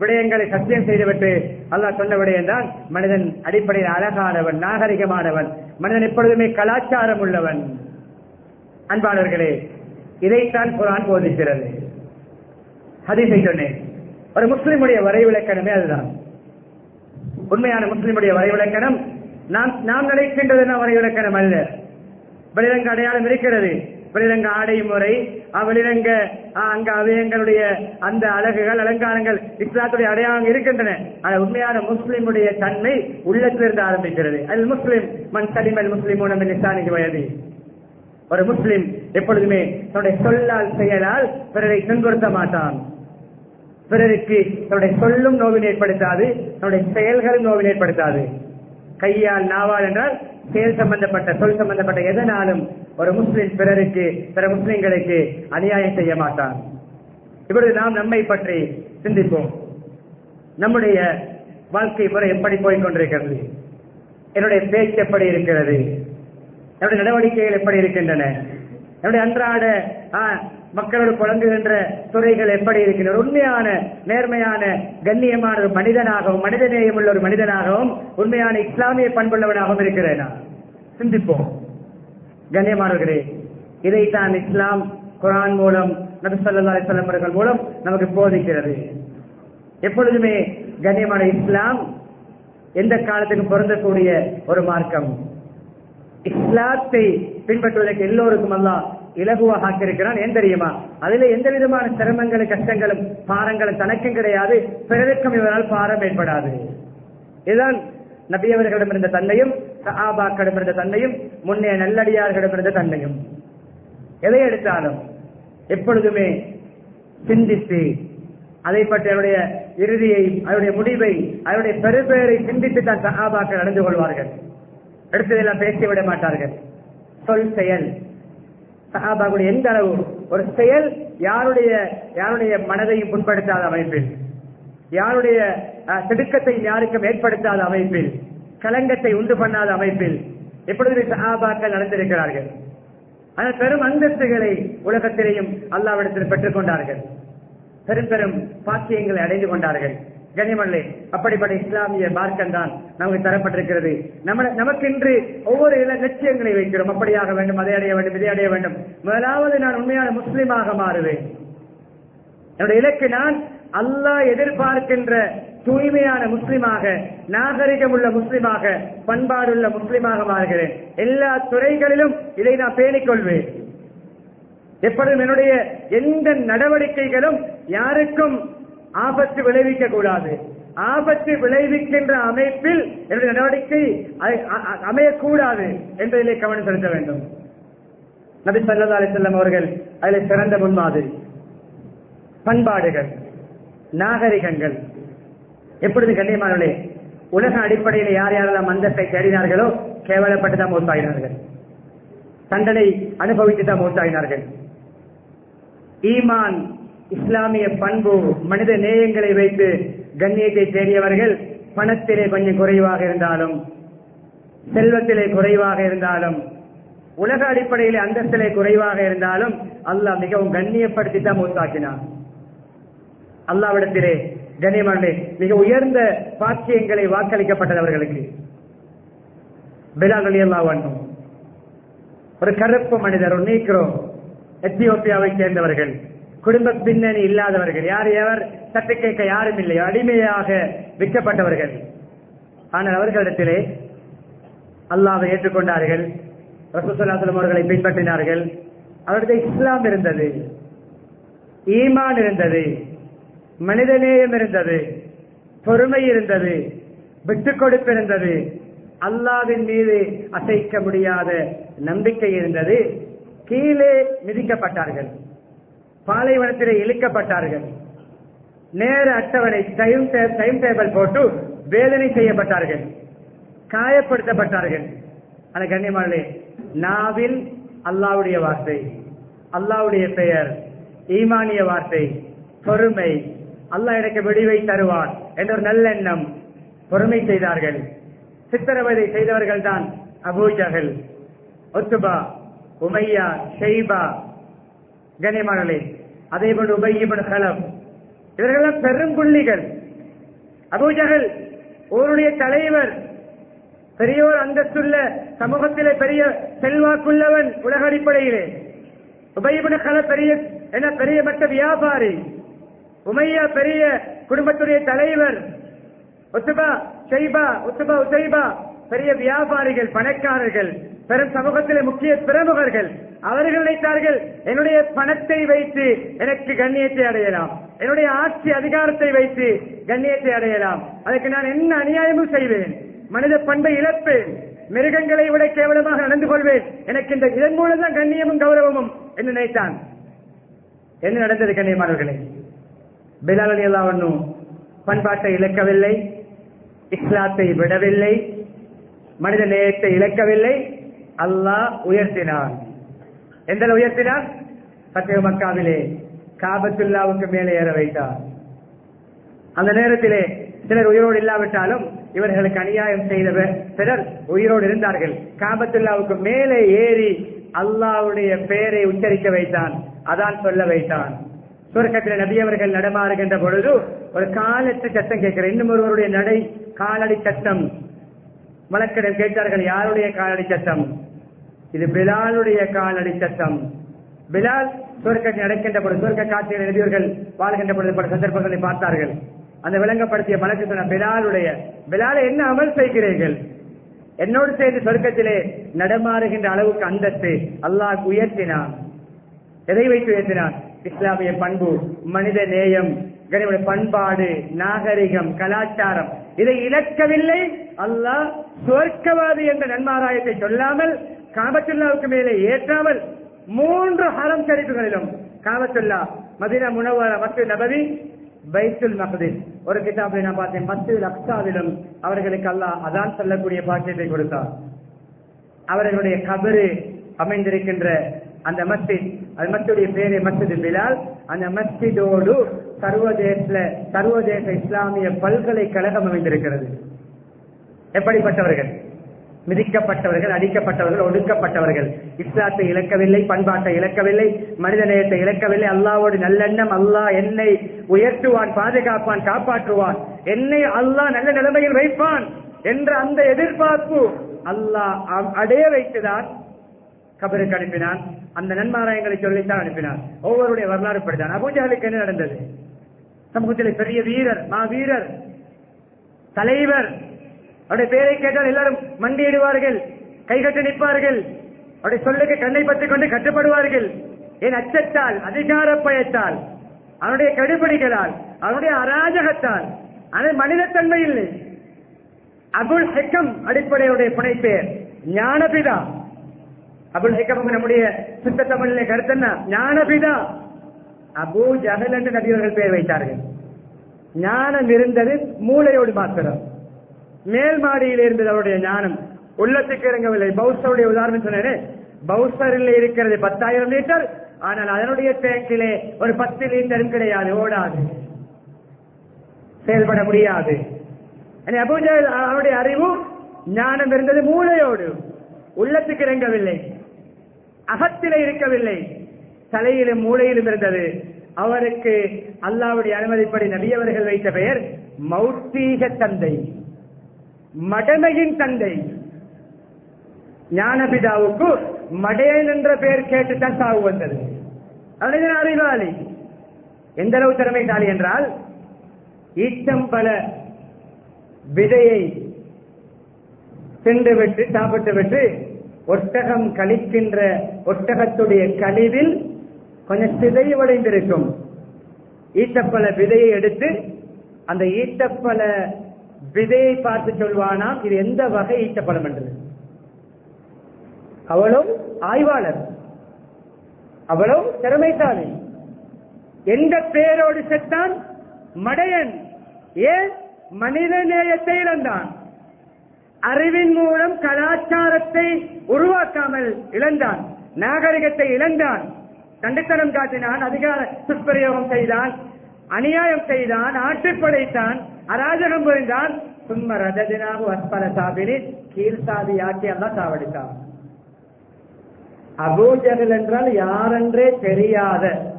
விடயங்களை சத்தியம் செய்துவிட்டு அல்லாஹ் சொன்ன விடயம் தான் மனிதன் அடிப்படையில் அழகானவன் நாகரிகமானவன் மனிதன் எப்பொழுதுமே கலாச்சாரம் உள்ளவன். அன்பாளர்களே இதைத்தான் குரான் போதிக்கிறது. ஹதீஸை சொன்னேன். ஒரு முஸ்லிமுடைய வரைவிலக்கணமே அதுதான். உண்மையான முஸ்லிமுடைய வரைவிலக்கணம் நாம் நாம் நினைக்கின்றது என்ன வரைவிலக்கணம் அல்ல. வெளிரங்க அடையாளம் இருக்கிறது. வெளிரங்க ஆடை முறை வெளிரங்க அங்க அவயங்களுடைய அந்த அழகுகள் அலங்காரங்கள் இஸ்லாத்துடைய அடையாளம் இருக்கின்றன. ஆனால் உண்மையான முஸ்லிமுடைய தன்மை உள்ளத்திலிருந்து ஆரம்பிக்கிறது. அல் முஸ்லிம் மண் சலிமல் முஸ்லிம் உணவு நிசானிக்கு வயது ஒரு முஸ்லிம் எப்பொழுதுமே தன்னுடைய சொல்லால் செயலால் பிறரை துன்புறுத்த மாட்டான். பிறருக்கு தன்னுடைய சொல்லும் நோவினை ஏற்படுத்தாது தன்னுடைய செயல்களும் நோவினை ஏற்படுத்தாது. கையால் நாவால் என்றால் செயல் சம்பந்தப்பட்ட சொல் சம்பந்தப்பட்ட எதனாலும் ஒரு முஸ்லிம் பிறருக்கு பிற முஸ்லிம்களுக்கு அநியாயம் செய்ய மாட்டான். இப்பொழுது நாம் நம்மை பற்றி சிந்திப்போம். நம்முடைய வாழ்க்கை முறை எப்படி போய்கொண்டிருக்கிறது என்னுடைய பேச்சு எப்படி இருக்கிறது? என்னுடைய நடவடிக்கைகள் எப்படி இருக்கின்றன? என்னுடைய அன்றாட ஆ, மக்களோடு துறைகள் எப்படி இருக்கின்றன? உண்மையான நேர்மையான கண்ணியமான ஒரு மனிதனாகவும் மனிதநேயம் உள்ள ஒரு மனிதனாகவும் உண்மையான இஸ்லாமிய பண்புள்ளவனாகவும் இருக்கிறேனா? சிந்திப்போம். கண்ணியமானவர்களே இதைத்தான் இஸ்லாம் குரான் மூலம் நபி ஸல்லல்லாஹு மூலம் நமக்கு போதிக்கிறது. எப்பொழுதுமே கண்ணியமான இஸ்லாம் எந்த காலத்துக்கும் பொருந்தக்கூடிய ஒரு மார்க்கம். இஸ்லாத்தை பின்பற்றுவதற்கு எல்லோருக்கும் அல்லா இலகுவாக ஆக்கியிருக்கிறான் ஏன் தெரியுமா? அதுல எந்த விதமான சிரமங்களும் கஷ்டங்களும் பாரங்களும் தனக்கும் கிடையாது. பிறருக்கும் இவரால் பாரம் ஏற்படாது. இதுதான் நபியவர்களிடம் இருந்த தன்மையும் சஹாபாக்களிடம் இருந்த தன்மையும் முன்னே நல்லடியார்களிடம் இருந்த தன்மையும். எதை எடுத்தாலும் எப்பொழுதுமே சிந்தித்து அதை பற்றி அவருடைய இறுதியை அவருடைய முடிவை அவருடைய பெருபெயரை சிந்தித்து தான் சஹாபாக்கள் நடந்து கொள்வார்கள். அடுத்ததெல்லாம் பேசி விட மாட்டார்கள். சொல் செயல். சஹாபாக்களுடைய எந்த அளவு? ஒரு செயல் யாருடைய யாருடைய மனதையும் புண்படுத்தாத அமைப்பில்? யாருடைய திடுக்கத்தை யாருக்கும் ஏற்படுத்தாத அமைப்பில்? கலங்கத்தை உண்டு பண்ணாத அமைப்பில்? எப்பொழுது சஹாபாக்கள் நடந்திருக்கிறார்கள்? ஆனால் பெரும் அந்தஸ்துகளை உலகத்திலேயும் அல்லாவிடத்தில் பெற்றுக் கொண்டார்கள். பெரும் பெரும் பாக்கியங்களை அடைந்து கொண்டார்கள். கனிமல்லே அப்படிப்பட்ட இஸ்லாமிய மார்க்கம் தான் நமக்கு தரப்பட்டிருக்கிறது. நம்ம நமக்கு இன்று ஒவ்வொரு லட்சியங்களை வைக்கிறோம். அப்படியாக வேண்டும் அதை அடைய வேண்டும் இதை அடைய வேண்டும். முதலாவது நான் உண்மையான முஸ்லிமாக மாறுவேன். என்னுடைய இலக்கு நான் அல்லாஹ் எதிர்பார்க்கின்ற தூய்மையான முஸ்லிமாக நாகரிகம் உள்ள முஸ்லிமாக பண்பாடுள்ள முஸ்லிமாக மாறுகிறேன். எல்லா துறைகளிலும் இதை நான் பேணிக் கொள்வேன் எப்பொழுதும் என்னுடைய எந்த நடவடிக்கைகளும் யாருக்கும் ஆபத்து விளைவிக்க கூடாது ஆபத்து விளைவிக்கின்ற அமைப்பில் என்னுடைய நடவடிக்கை அ- அமையக்கூடாது என்பதிலே கவனம் செலுத்த வேண்டும். நபி சல்லா அலிசல்லம் அவர்கள் அதில் சிறந்த முன்மாதிரி. பண்பாடுகள் நாகரிகங்கள். எப்பொழுது கண்ணியமானவர்களே? உலக அடிப்படையில் யார் யாரெல்லாம் மந்தத்தை தேடினார்களோ கேவலப்பட்டு தான் மூத்தாயினார்கள் தண்டனை அனுபவித்து தான் மூத்தாயினார்கள் ஈமான் இஸ்லாமிய பண்பு மனித நேயங்களை வைத்து கண்ணியத்தை தேடியவர்கள் பணத்திலே கொஞ்சம் குறைவாக இருந்தாலும் செல்வத்திலே குறைவாக இருந்தாலும் உலக அடிப்படையில் அந்தஸ்திலே குறைவாக இருந்தாலும் அல்லாஹ் மிகவும் கண்ணியப்படுத்தி தான் மூத்தாக்கினான். அல்லாவிடத்திலே கண்ணியமான மிக உயர்ந்த பாக்கியங்களை வாக்களிக்கப்பட்டது அவர்களுக்கு. பிலால் அலி அல்லாஹ் ஒரு கருப்பு மனிதர் ஒரு நீக்ரோ எத்தியோப்பியாவை சேர்ந்தவர்கள். குடும்ப பின்னணி இல்லாதவர்கள். யார் எவர்? தட்டு கேட்க யாரும் இல்லையோ அடிமையாக விற்கப்பட்டவர்கள். ஆனால் அவர்களிடத்திலே அல்லாவை ஏற்றுக்கொண்டார்கள். ரசூசல்லாசலம் அவர்களை பின்பற்றினார்கள். அவரது இஸ்லாம் இருந்தது. ஈமான் இருந்தது. மனிதநேயம் இருந்தது. பொறுமை இருந்தது. விட்டுக் கொடுப்பு இருந்தது. அல்லாவின் மீது அசைக்க முடியாத நம்பிக்கை இருந்தது. கீழே மிதிக்கப்பட்டார்கள். பாலைவனத்திலே இழுக்கப்பட்டார்கள். நேர அட்டவணை டைம் டைம் டேபிள் போட்டு வேதனை செய்யப்பட்டார்கள். காயப்படுத்தப்பட்டார்கள். அந்த கண்ணியமானே நாவில் அல்லாவுடைய வார்த்தை அல்லாவுடைய பெயர் ஈமானிய வார்த்தை பொறுமை அல்லா எனக்கு விடிவை தருவான் என்ற ஒரு நல்லெண்ணம் பொறுமை செய்தார்கள். சித்திரவதை செய்தவர்கள் தான் அபூஜகல் ஒத்துபா உமையா ஷெய்பா கண்ணியமானே அதே போன்று உபையிபன் கலம் இவர்களெல்லாம் பெரும்புள்ளிகள் அபூஜகல் ஊருடைய தலைவர் பெரியோர் அந்தஸ்துள்ள சமூகத்திலே பெரிய செல்வாக்குள்ளவன் உலக அடிப்படையிலே. உபயபன கல பெரிய என்ன பெரிய மற்ற வியாபாரி. உமையா பெரிய குடும்பத்துடைய தலைவர். உத்துபா செய்பா உத்துபா உசைபா பெரிய வியாபாரிகள் பணக்காரர்கள் பெரும் சமூகத்திலே முக்கிய பிரமுகர்கள். அவர்கள் நினைத்தார்கள் என்னுடைய பணத்தை வைத்து எனக்கு கண்ணியத்தை அடையலாம். என்னுடைய ஆட்சி அதிகாரத்தை வைத்து கண்ணியத்தை அடையலாம். அதுக்கு நான் என்ன அநியாயமும் செய்வேன். மனித பண்பை இழப்பேன். மிருகங்களை விட கேவலமாக நடந்து கொள்வேன். எனக்கு இந்த இதன் மூலம் தான் கண்ணியமும் கௌரவமும் என்று நினைத்தான். என்ன நடந்தது கண்ணியமானவர்களே? பிலாலி எல்லாம் ஒன்னும் பண்பாட்டை இழக்கவில்லை இஸ்லாத்தை விடவில்லை மனித நேயத்தை இழக்கவில்லை அல்லாஹ் உயர்த்தினான். எந்த உயர்த்தினார்? சத்திய மக்காவிலே. காபத்துல்லாவுக்கு மேலே ஏற வைத்தார். அந்த நேரத்திலே சிலர் உயிரோடு இல்லாவிட்டாலும் இவர்களுக்கு அநியாயம் செய்த சிலர் உயிரோடு இருந்தார்கள். காபத்துல்லாவுக்கு மேலே ஏறி அல்லாவுடைய பெயரை உச்சரிக்க வைத்தான். அதான் சொல்ல வைத்தான். சுருக்கத்தில் நபி அவர்கள் நடமாறுகின்ற பொழுது ஒரு காலத்து சத்தம் கேட்கிற இன்னும் ஒருவருடைய நடை காலடி சத்தம். வழக்கிடம் கேட்டார்கள் யாருடைய காலடி சத்தம்? இது பிலாலுடைய காலடி சத்தம் பிலால் சுவர்க்கத்தில் நடக்கின்ற பொழுது சுவர்க்க காட்சியில் நபியவர்கள் வாழ்கின்ற பொழுது பல சந்தர்ப்பங்களை பார்த்தார்கள். அந்த விளங்கப்படுத்திய மலக்கு சொன்ன பிலாலுடைய பிலாலை என்ன அமல் செய்கிறீர்கள்? என்னோடு சேர்ந்து சொர்க்கத்திலே நடமாறுகின்ற அளவுக்கு அந்தஸ்து அல்லாஹ் உயர்த்தினான். எதை வைத்து உயர்த்தினான்? இஸ்லாமிய பண்பு மனித நேயம் கனிமனுடைய பண்பாடு நாகரிகம் கலாச்சாரம். இதை இழக்கவில்லை. அல்லாஹ் சுவர்க்கவாதி என்ற நன்மாராயத்தை சொல்லாமல் காபத்துல்லாவுக்கு மேலே ஏற்றாமல் மூன்று ஹரம் சரிப்புகளிலும் காபத்துல்லா மதினா முனவர மத்து நபவி பைத்துல் மகதின் ஒரு கிட்டாபை நான் பார்த்தேன் மத்து அக்சாவிலும் அவர்களுக்கு அல்லாஹ் அதான் சொல்லக்கூடிய பாக்கியத்தை கொடுத்தார். அவர்களுடைய கபரு அமைந்திருக்கின்ற அந்த மஸ்ஜித் அது மஸ்ஜிடைய பேரு மஸ்ஜித் பிலால். அந்த மஸ்ஜிதோடு சர்வதேச சர்வதேச இஸ்லாமிய பல்கலைக்கழகம் அமைந்திருக்கிறது. எப்படிப்பட்டவர்கள்? மிதிக்கப்பட்டவர்கள் அடிக்கப்பட்டவர்கள் ஒடுக்கப்பட்டவர்கள். இஸ்லாத்தை இழக்கவில்லை பண்பாட்டை இழக்கவில்லை மனித நேயத்தை இழக்கவில்லை. அல்லாவோடு நல்லெண்ணம் அல்லாஹ் என்னை உயர்த்துவான் பாதுகாப்பான் காப்பாற்றுவான். என்னை அல்லாஹ் நல்ல நிலைமையில் வைப்பான் என்ற அந்த எதிர்பார்ப்பு அல்லாஹ் அடைய வைத்துதான் கபருக்கு அனுப்பினான். அந்த நன்மாராயங்களை சொல்லித்தான் அனுப்பினான். ஒவ்வொருடைய வரலாறு படித்தான் அபூஜாலுக்கு என்ன நடந்தது? சமூகத்தில் பெரிய வீரர் மா வீரர் தலைவர் அவருடைய பேரை கேட்டால் எல்லாரும் மண்டியிடுவார்கள் கைகட்டு நிற்பார்கள். அவருடைய சொல்லுக்கு கண்ணை பற்றிக் கொண்டு கட்டுப்படுவார்கள். என் அச்சத்தால் அதிகார பயத்தால் அவனுடைய கடுபடிகளால் அவனுடைய அராஜகத்தால் அது மனிதத்தன்மை இல்லை. அபுல் ஹெக்கம் அடிப்படையுடைய புனைப்பேர் ஞானபிதா. அபுல் ஹெக்கம் நம்முடைய சுத்த தமிழிலே கருத்து என்ன? ஞானபிதா. அபு ஜஹல் என்று நபியவர்கள் பெயர் வைத்தார்கள். ஞானம் இருந்தது மூளையோடு மாத்திரம். மேல் மாடியில் இருந்தது அவருடைய ஞானம். உள்ளத்துக்கு இறங்கவில்லை. பௌசருடைய உதாரணம் சொன்னேன் பௌசரில் இருக்கிறது பத்தாயிரம் லிட்டர். ஆனால் அதனுடைய டேங்கிலே ஒரு பத்து லிட்டரும் கிடையாது. ஓடாது. செயல்பட முடியாது. அபூஜல் அவருடைய அறிவு ஞானம் இருந்தது மூளையோடு. உள்ளத்துக்கு இறங்கவில்லை. அகத்திலே இருக்கவில்லை. தலையிலும் மூளையிலும் இருந்தது. அவருக்கு அல்லாவுடைய அனுமதிப்படி நபியவர்கள் வைத்த பெயர் மௌத்தீக தந்தை. மடமையின் தந்தை. ஞானபிதாவுக்கு மடையன் என்ற பெயர் கேட்டுத்தான் சாவு வந்தது. அவனது அறிவாளி. எந்த அளவு திறமைசாலி என்றால் ஈச்சம்பல விதையை சென்று விட்டு சாப்பிட்டு விட்டு ஒட்டகம் கழிக்கின்ற ஒட்டகத்துடைய கழிவில் கொஞ்சம் சிதைவடைந்திருக்கும் ஈட்டப்பல விதையை எடுத்து அந்த ஈட்டப்பல விதையை பார்த்து சொல்வானாம் இது எந்த வகை ஈட்டப்பழம் என்று அவளும் ஆய்வாளர். அவளும் திறமைசாலி. எந்த பேரோடு செத்தான்? மடையன். ஏன்? மனித நேயத்தை இழந்தான். அறிவின் மூலம் கலாச்சாரத்தை உருவாக்காமல் இழந்தான். நாகரிகத்தை இழந்தான். கண்டித்தனம் காட்டினான் அதிகார துஷ்பிரயோகம் செய்தான் அநியாயம் செய்தான் ஆட்சிப்படைத்தான். அராஜகம் புரிந்தான் சும்ம ரததினாக வஸ்பல சாபிரி கீழ் சாதியாக்கி எல்லாம் சாவடித்தான் அபூஜகல் என்றால் யாரென்றே தெரியாத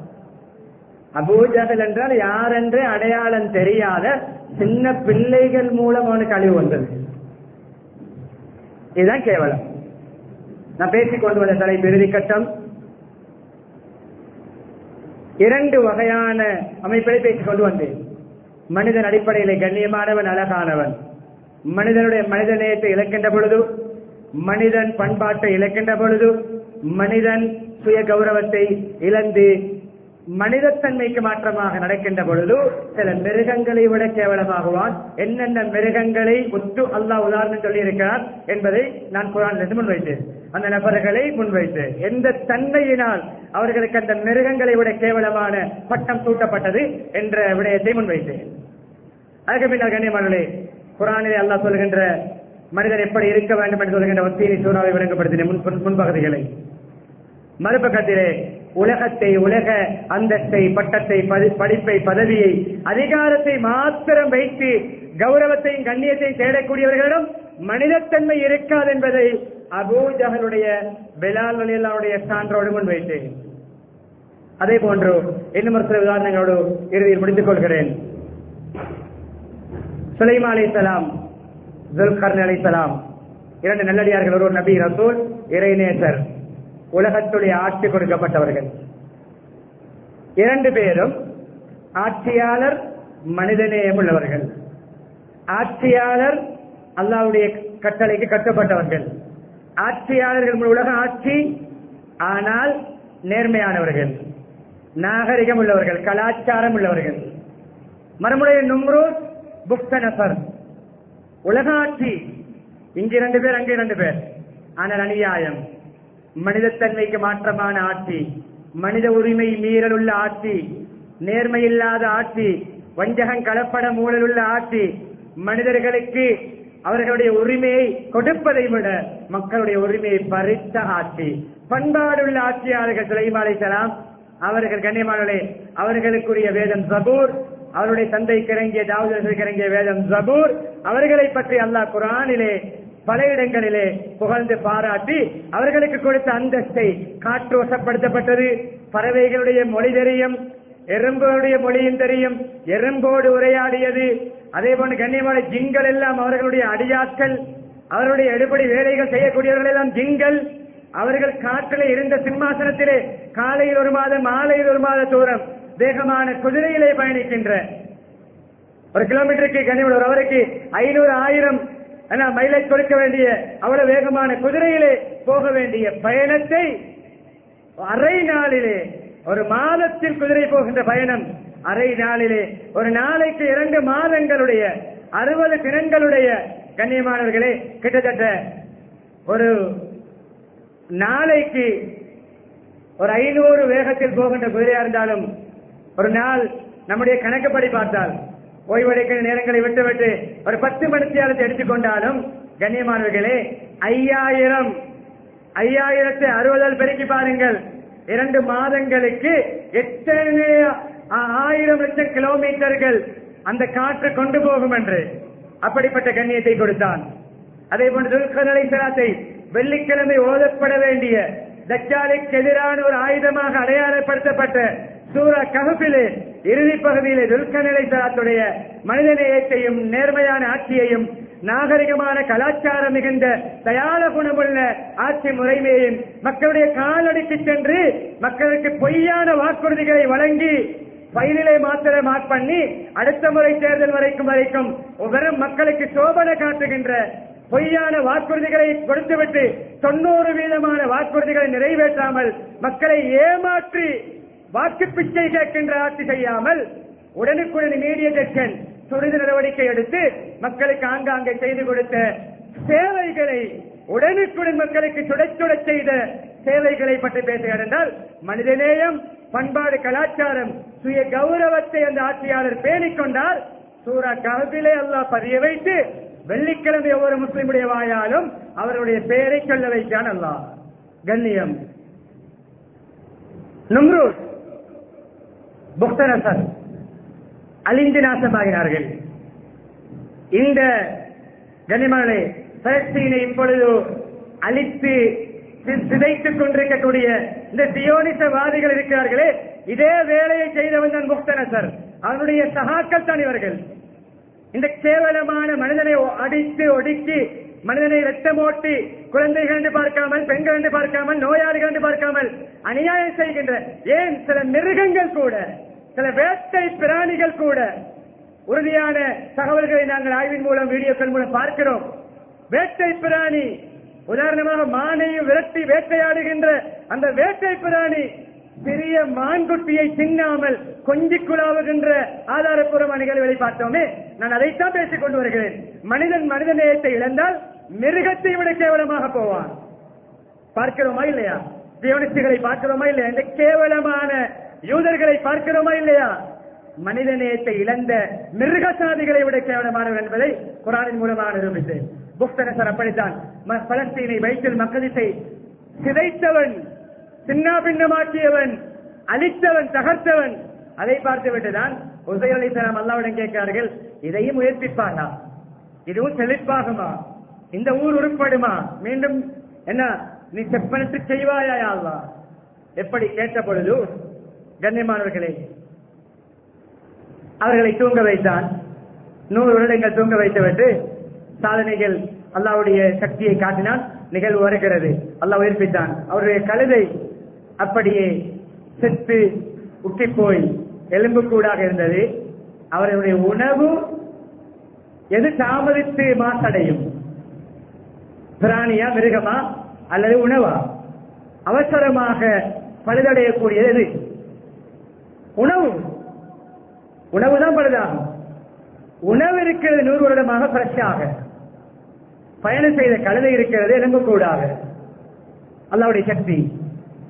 அபூஜகல் என்றால் யாரென்றே அடையாளம் தெரியாத சின்ன பிள்ளைகள் மூலம் அவனுக்கு அழிவு வந்தது. இதுதான் கேவலம். நான் பேசிக் கொண்டு வந்த தலைப்பு இறுதி கட்டம். இரண்டு வகையான அமைப்பை பேசிக் கொண்டு வந்தேன். மனிதன் அடிப்படையிலே கண்ணியமானவன் அழகானவன். மனிதனுடைய மனித நேயத்தை இழக்கின்ற பொழுது மனிதன் பண்பாட்டை இழக்கின்ற பொழுது மனிதன் சுய கௌரவத்தை இழந்து மனிதத்தன்மைக்கு மாற்றமாக நடக்கின்ற பொழுது சில மிருகங்களை விட கேவலமாகுவான். என்னென்ன மிருகங்களை ஒத்து அல்லாஹ் உதாரணம் சொல்லி இருக்கிறார் என்பதை நான் குரானிலிருந்து முன்வைத்தேன். அந்த நபர்களை முன்வைத்து எந்த தன்மையினால் அவர்களுக்கு அந்த மிருகங்களை விட கேவலமான பட்டம் சூட்டப்பட்டது என்ற விடயத்தை முன்வைத்தேன் அதுக்கு பின்னர் கண்ணியமானே குரானிலே அல்லா சொல்கின்ற மனிதன் எப்படி இருக்க வேண்டும் என்று சொல்கின்ற வசீனி சூறாவை விளங்கப்படுத்தின முன்பகுதிகளை. மறுபக்கத்திலே உலகத்தை உலக அந்தஸ்தை பட்டத்தை பதி- படிப்பை பதவியை அதிகாரத்தை மாத்திரம் வைத்து கௌரவத்தையும் கண்ணியத்தையும் தேடக்கூடியவர்களிடம் மனிதத்தன்மை இருக்காது என்பதை அபூஜகனுடைய பெலால் வலியல்லாவுடைய சான்றோடு முன்வைத்தேன் அதே போன்று இன்னும் ஒரு சில உதாரணங்களோடு இறுதியில் முடித்துக் கொள்கிறேன். சுலைமா அலைசலாம் துல்கர்ன் அலைசலாம் இரண்டு நல்லடியார்கள் ஒருவர் நபி ரசூல் இறைநேசர் உலகத்துடைய ஆட்சி கொடுக்கப்பட்டவர்கள். இரண்டு பேரும் ஆட்சியாளர் மனிதநேயம் உள்ளவர்கள். ஆட்சியாளர் அல்லாவுடைய கட்டளைக்கு கட்டப்பட்டவர்கள். ஆட்சியாளர்கள் உலக ஆட்சி ஆனால் நேர்மையானவர்கள் நாகரிகம் உள்ளவர்கள் கலாச்சாரம் உள்ளவர்கள். மறுமுறை நும்ரூத் புக்தனசர் உலக ஆட்சி. இங்கு இரண்டு பேர் அங்கு இரண்டு பேர். ஆனால் அநியாயம். மனிதத்தன்மைக்கு மாற்றமான ஆட்சி. மனித உரிமை மீறல் உள்ள ஆட்சி. நேர்மையில்லாத ஆட்சி. வஞ்சகம் கலப்பட மூழல் உள்ள ஆட்சி. மனிதர்களுக்கு அவர்களுடைய உரிமையை கொடுப்பதை விட மக்களுடைய உரிமையை பறித்த ஆட்சி. பண்பாடுள்ள ஆட்சியாளர்கள் சுலைமா அலைஹிஸ்ஸலாம் அவர்கள் கண்ணியமானே அவர்களுக்குரிய வேதம் ஜபூர் அவருடைய தந்தை கிறங்கிய தாவூதர்கள் கிறங்கிய வேதம் ஜபூர் அவர்களை பற்றி அல்லாஹ் குரானிலே பல இடங்களிலே புகழ்ந்து பாராட்டி அவர்களுக்கு கொடுத்த அந்தஸ்தை காற்று வசப்படுத்தப்பட்டது. பறவைகளுடைய மொழி தெரியும் எறும்புடைய மொழியும் தெரியும். எறும்போடு உரையாடியது. அதே போன்று கண்ணியமான ஜிங்கள் எல்லாம் அவர்களுடைய அடியாட்கள். அவருடைய எடுபடி வேலைகள் செய்யக்கூடியவர்கள் எல்லாம் ஜிங்கள். அவர்கள் காற்றிலே இருந்த சிம்மாசனத்திலே காலையில் ஒரு மாதம் மாலையில் ஒரு மாத தூரம் வேகமான குதிரையிலே பயணிக்கின்ற. ஒரு கிலோமீட்டருக்கு கனிமம் ஒரு அவருக்கு ஐநூறு ஆயிரம் மைலேஜ் கொடுக்க வேண்டிய அவ்வளவு வேகமான குதிரையிலே போக வேண்டிய பயணத்தை அரை நாளிலே ஒரு மாதத்தில் குதிரை போகின்ற பயணம் அரை நாளிலே. ஒரு நாளைக்கு இரண்டு மாதங்களுடைய அறுபது தினங்களுடைய கண்ணியமானவர்களே கிட்டத்தட்ட ஒரு நாளைக்கு ஒரு ஐநூறு வேகத்தில் போகின்ற குதிரையா இருந்தாலும் ஒரு நாள் நம்முடைய கணக்குப்படி பார்த்தால் ஓய்வெடுக்கிற நேரங்களை விட்டுவிட்டு ஒரு பத்து மணித்தியாலத்தை எடுத்துக்கொண்டாலும் கண்ணியமானவர்களே ஐயாயிரம் ஐயாயிரத்தை அறுபதால் பெருக்கி பாருங்கள். இரண்டு மாதங்களுக்கு எத்தனை ஆயிரம் லட்சம் கிலோமீட்டர்கள் அந்த காற்று கொண்டு போகும் என்று அப்படிப்பட்ட கண்ணியத்தை கொடுத்தான். அதே போன்று துல்கர்நலை சலாத்தை வெள்ளிக்கிழமை ஓதப்பட வேண்டிய தச்சாலைக்கு எதிரான ஒரு ஆயுதமாக அடையாளப்படுத்தப்பட்ட சூரா கஹபிலே இறுதி பகுதியிலே துல்கநிலை சலாத்துடைய மனிதநேயத்தையும் நேர்மையான ஆட்சியையும் நாகரிகமான கலாச்சாரம் மிகுந்த தயார குணமுள்ள ஆட்சி முறைமையையும் மக்களுடைய காலடிக்கு சென்று மக்களுக்கு பொய்யான வாக்குறுதிகளை வழங்கி ஃபைலிலை மாத்திர மார்க் பண்ணி அடுத்த முறை தேர்தல் வரைக்கும் வரைக்கும் வெறும் மக்களுக்கு சோபனை காட்டுகின்ற பொய்யான வாக்குறுதிகளை கொடுத்துவிட்டு தொண்ணூறு வீதமான வாக்குறுதிகளை நிறைவேற்றாமல் மக்களை ஏமாற்றி வாக்கு பிச்சை கேட்கின்ற ஆட்சி செய்யாமல் உடனுக்குடன் இமீடியட் துரித நடவடிக்கை எடுத்து மக்களுக்கு ஆங்காங்கே செய்து கொடுத்த சேவைகளை உடனுக்குடன் மக்களுக்கு சுட சுட செய்த சேவைகளை பற்றி பேசுகிறார் என்றால் மனிதநேயம் பண்பாடு கலாச்சாரம் சுய கௌரவத்தை அந்த ஆட்சியாளர் பேணிக்கொண்டார் சூரா கவிலே அல்லாஹ் பதிய வைத்து வெள்ளிக்கிழமை ஒவ்வொரு முஸ்லிமுடைய வாயாலும் அவருடைய பெயரை சொல்ல வைத்தான் அல்லாஹ். கண்ணியம். நும்ரூத் புக்தரசர் அழிந்து நாசமாகினார்கள் இந்த கனிமலை பலஸ்தீனை இப்பொழுது அழித்து சி- சிதைத்துக் கொண்டிருக்கக்கூடிய இந்த தியோனிசவாதிகள் இருக்கிறார்களே இதே வேலையை செய்தவன் தான் முக்தனசர் அவனுடைய சகாக்கள் தான் இவர்கள். இந்த கேவலமான மனிதனை அடித்து ஒடுக்கி மனிதனை ரத்தமோட்டி குழந்தைகள் என்று பார்க்காமல் பெண்கள் என்று பார்க்காமல் நோயாளிகள் என்று பார்க்காமல் அநியாயம் செய்கின்ற ஏன் சில மிருகங்கள் கூட சில வேட்டை பிராணிகள் கூட உறுதியான தகவல்களை நாங்கள் ஆய்வின் மூலம் வீடியோக்கள் மூலம் பார்க்கிறோம். வேட்டை பிராணி உதாரணமாக மானையும் விரட்டி வேட்டையாடுகின்ற அந்த வேட்டை பிராணி பெரிய மான்குட்டியை தின்னாமல் கொஞ்சிக்குழாவுகின்ற ஆதாரப்பூர்வ நிகழ்வுகளை பார்த்தோமே நான் அதைத்தான் பேசிக் கொண்டு வருகிறேன். மனிதன் மனித நேயத்தை இழந்தால் மிருகத்தை விட கேவலமாக போவான். பார்க்கிறோமா இல்லையா? தியோனிஸ்டுகளை பார்க்கிறோமா இல்லையா? இந்த கேவலமான யூதர்களை பார்க்கிறோமா இல்லையா? மனித நேயத்தை இழந்த மிருகசாதிகளை விட கேவலமானவர் என்பதை குரானின் மூலமாக நிரூபித்தேன். புக்தனசர் அப்படித்தான். பலஸ்தீனை வைத்தில் மக்களிசை சிதைத்தவன் சின்ன பின்னமாக்கியவன் அழித்தவன் தகர்த்தவன் அதை பார்த்து விட்டுதான் உசைர் அலிசலாம் அல்லாவிடம் கேட்கிறார்கள் இதையும் உயர்த்திப்பானா இதுவும் செழிப்பாகுமா? இந்த ஊர் உருப்படுமா? மீண்டும் என்ன நீ செப்பனத்து செய்வாயா யா எப்படி கேட்ட பொழுது கண்ணியமானவர்களே அவர்களை தூங்க வைத்தான். நூறு வருடங்கள் தூங்க வைத்துவிட்டு சாதனைகள் அல்லாவுடைய சக்தியை காட்டினான் நிகழ்வு வருகிறது. அல்லாஹ் உயிர்ப்பித்தான். அவருடைய கழுதை அப்படியே செத்து உட்டி போய் எலும்புக்கூடாக இருந்தது. அவருடைய உணவு எது தாமதித்து மாசடையும்? பிராணியா மிருகமா அல்லது உணவா? அவசரமாக பழுதடையக்கூடியது எது? உணவு. உணவு தான் பழுதாகும். உணவு இருக்கிறது நூறு வருடமாக ஃப்ரெஷ்ஷாக பயணம் செய்த கழுதை இருக்கிறது எலும்புக்கூடாக. அல்லாவுடைய சக்தி.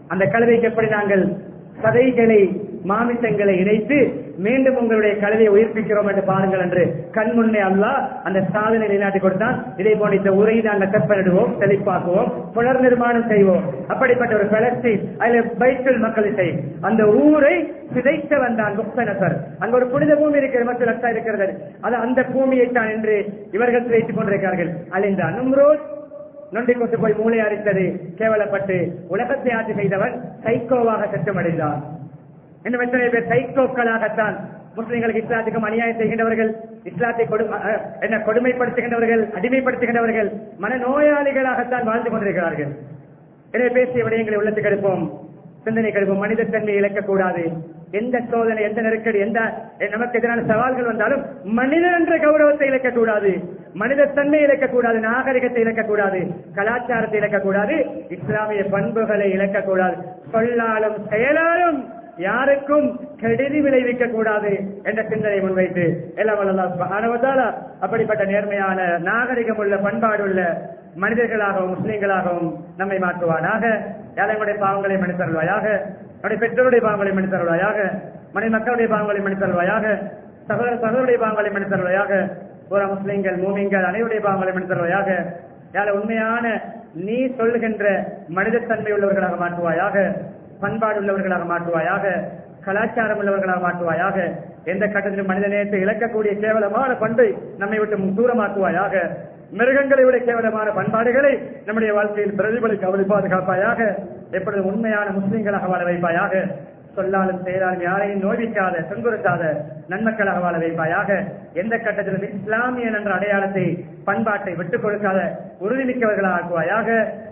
அந்த கழுதைக்கு எப்படி நாங்கள் சதைகளை மாமிசங்களை இணைத்து மீண்டும் உங்களுடைய கலவையை உயிர்ப்பிக்கிறோம் என்று பாருங்கள் என்று கண் முன்னே அல்லாஹ் அந்த சாதனை நிலைநாட்டி கொடுத்தான். இதே போன்ற இந்த உரையை நாங்கள் செப்பனிடுவோம் செழிப்பாக்குவோம் புனர் நிர்மாணம் செய்வோம். அப்படிப்பட்ட ஒரு கிளர்ச்சி அதில் பைத்தல் மக்களிசை அந்த ஊரை சிதைத்த வந்தான் முக்தனசர். அங்க ஒரு புனித பூமி இருக்கிற மக்கள் அத்தா இருக்கிறது. அது அந்த பூமியை தான் என்று இவர்கள் சிதைத்துக் கொண்டிருக்கிறார்கள். அழிந்தான் நும்ரோஸ் நொண்டி கொண்டு போய் மூளை அரித்தது கேவலப்பட்டு உலகத்தை ஆட்சி செய்தவன் சைக்கோவாக சட்டமடைந்தான். இன்னும் எத்தனை பேர் சைக்கோக்களாகத்தான் முஸ்லிம்களுக்கு இஸ்லாத்துக்கும் அநியாயம் செய்கின்றவர்கள் இஸ்லாத்தை என்ன கொடுமைப்படுத்துகின்றவர்கள் அடிமைப்படுத்துகின்றவர்கள் மனநோயாளிகளாகத்தான் வாழ்ந்து கொண்டிருக்கிறார்கள். எனவே பேசிய விடயங்களை உள்ளத்துக்கு எடுப்போம். சிந்தனை கெடுப்போம் மனித தன்மையை இழக்கக்கூடாது. எந்த சோதனை எந்த நெருக்கடி எந்த நமக்கு எதிரான சவால்கள் வந்தாலும் மனிதன் என்ற கௌரவத்தை இழக்கக்கூடாது. மனித தன்மை இழக்கக்கூடாது. நாகரிகத்தை இழக்கக்கூடாது. கலாச்சாரத்தை இழக்கக்கூடாது. இஸ்லாமிய பண்புகளை இழக்கக்கூடாது. சொல்லாலும் செயலாலும் யாருக்கும் கெடுதி விளைவிக்க கூடாது என்ற சிந்தனை முன்வைத்து எல்லாம் அப்படிப்பட்ட நேர்மையான நாகரிகம் உள்ள பண்பாடு உள்ள மனிதர்களாகவும் முஸ்லீம்களாகவும் நம்மை மாற்றுவானாக. ஏழைகளுடைய பாவங்களை மன்னித்தருள்வாயாக? நம்முடைய பெற்றோருடைய பாவங்களை மன்னித்தருள்வாயாக? மனை மக்களுடைய பாவங்களை மன்னித்தருள்வாயாக? சகோதர சகோதருடைய பாவங்களை மன்னித்தருள்வாயாக? பூரா முஸ்லீம்கள் மூமிங்கள் அனைவருடைய பாவங்களை மன்னித்தருள்வாயாக? ஏழை உண்மையான நீ சொல்லுகின்ற மனிதத்தன்மை உள்ளவர்களாக மாற்றுவாயாக? பண்பாடு உள்ளவர்களாக மாற்றுவாயாக கலாச்சாரம் உள்ளவர்களாக மாற்றுவாயாக எந்த கட்டத்திலும் மனித நேரத்தை இழக்கக்கூடிய கேவலமான பண்பை நம்மை விட்டு தூரமாக்குவாயாக மிருகங்களை விட கேவலமான பண்பாடுகளை நம்முடைய வாழ்க்கையில் பிரதிபலிக்க அவளை பாதுகாப்பாயாக எப்பொழுது உண்மையான முஸ்லீம்களாக வாழ வைப்பாயாக சொல்லாலும் செயலாலும் யாரையும் நோய்விக்காத துன்புறுத்தாத நன்மக்களாக வாழ வைப்பாயாக எந்த கட்டத்திலும் இஸ்லாமியன் என்ற அடையாளத்தை பண்பாட்டை விட்டுக் கொடுக்காத உறுதிமிக்கவர்களாக ஆக்குவாயாக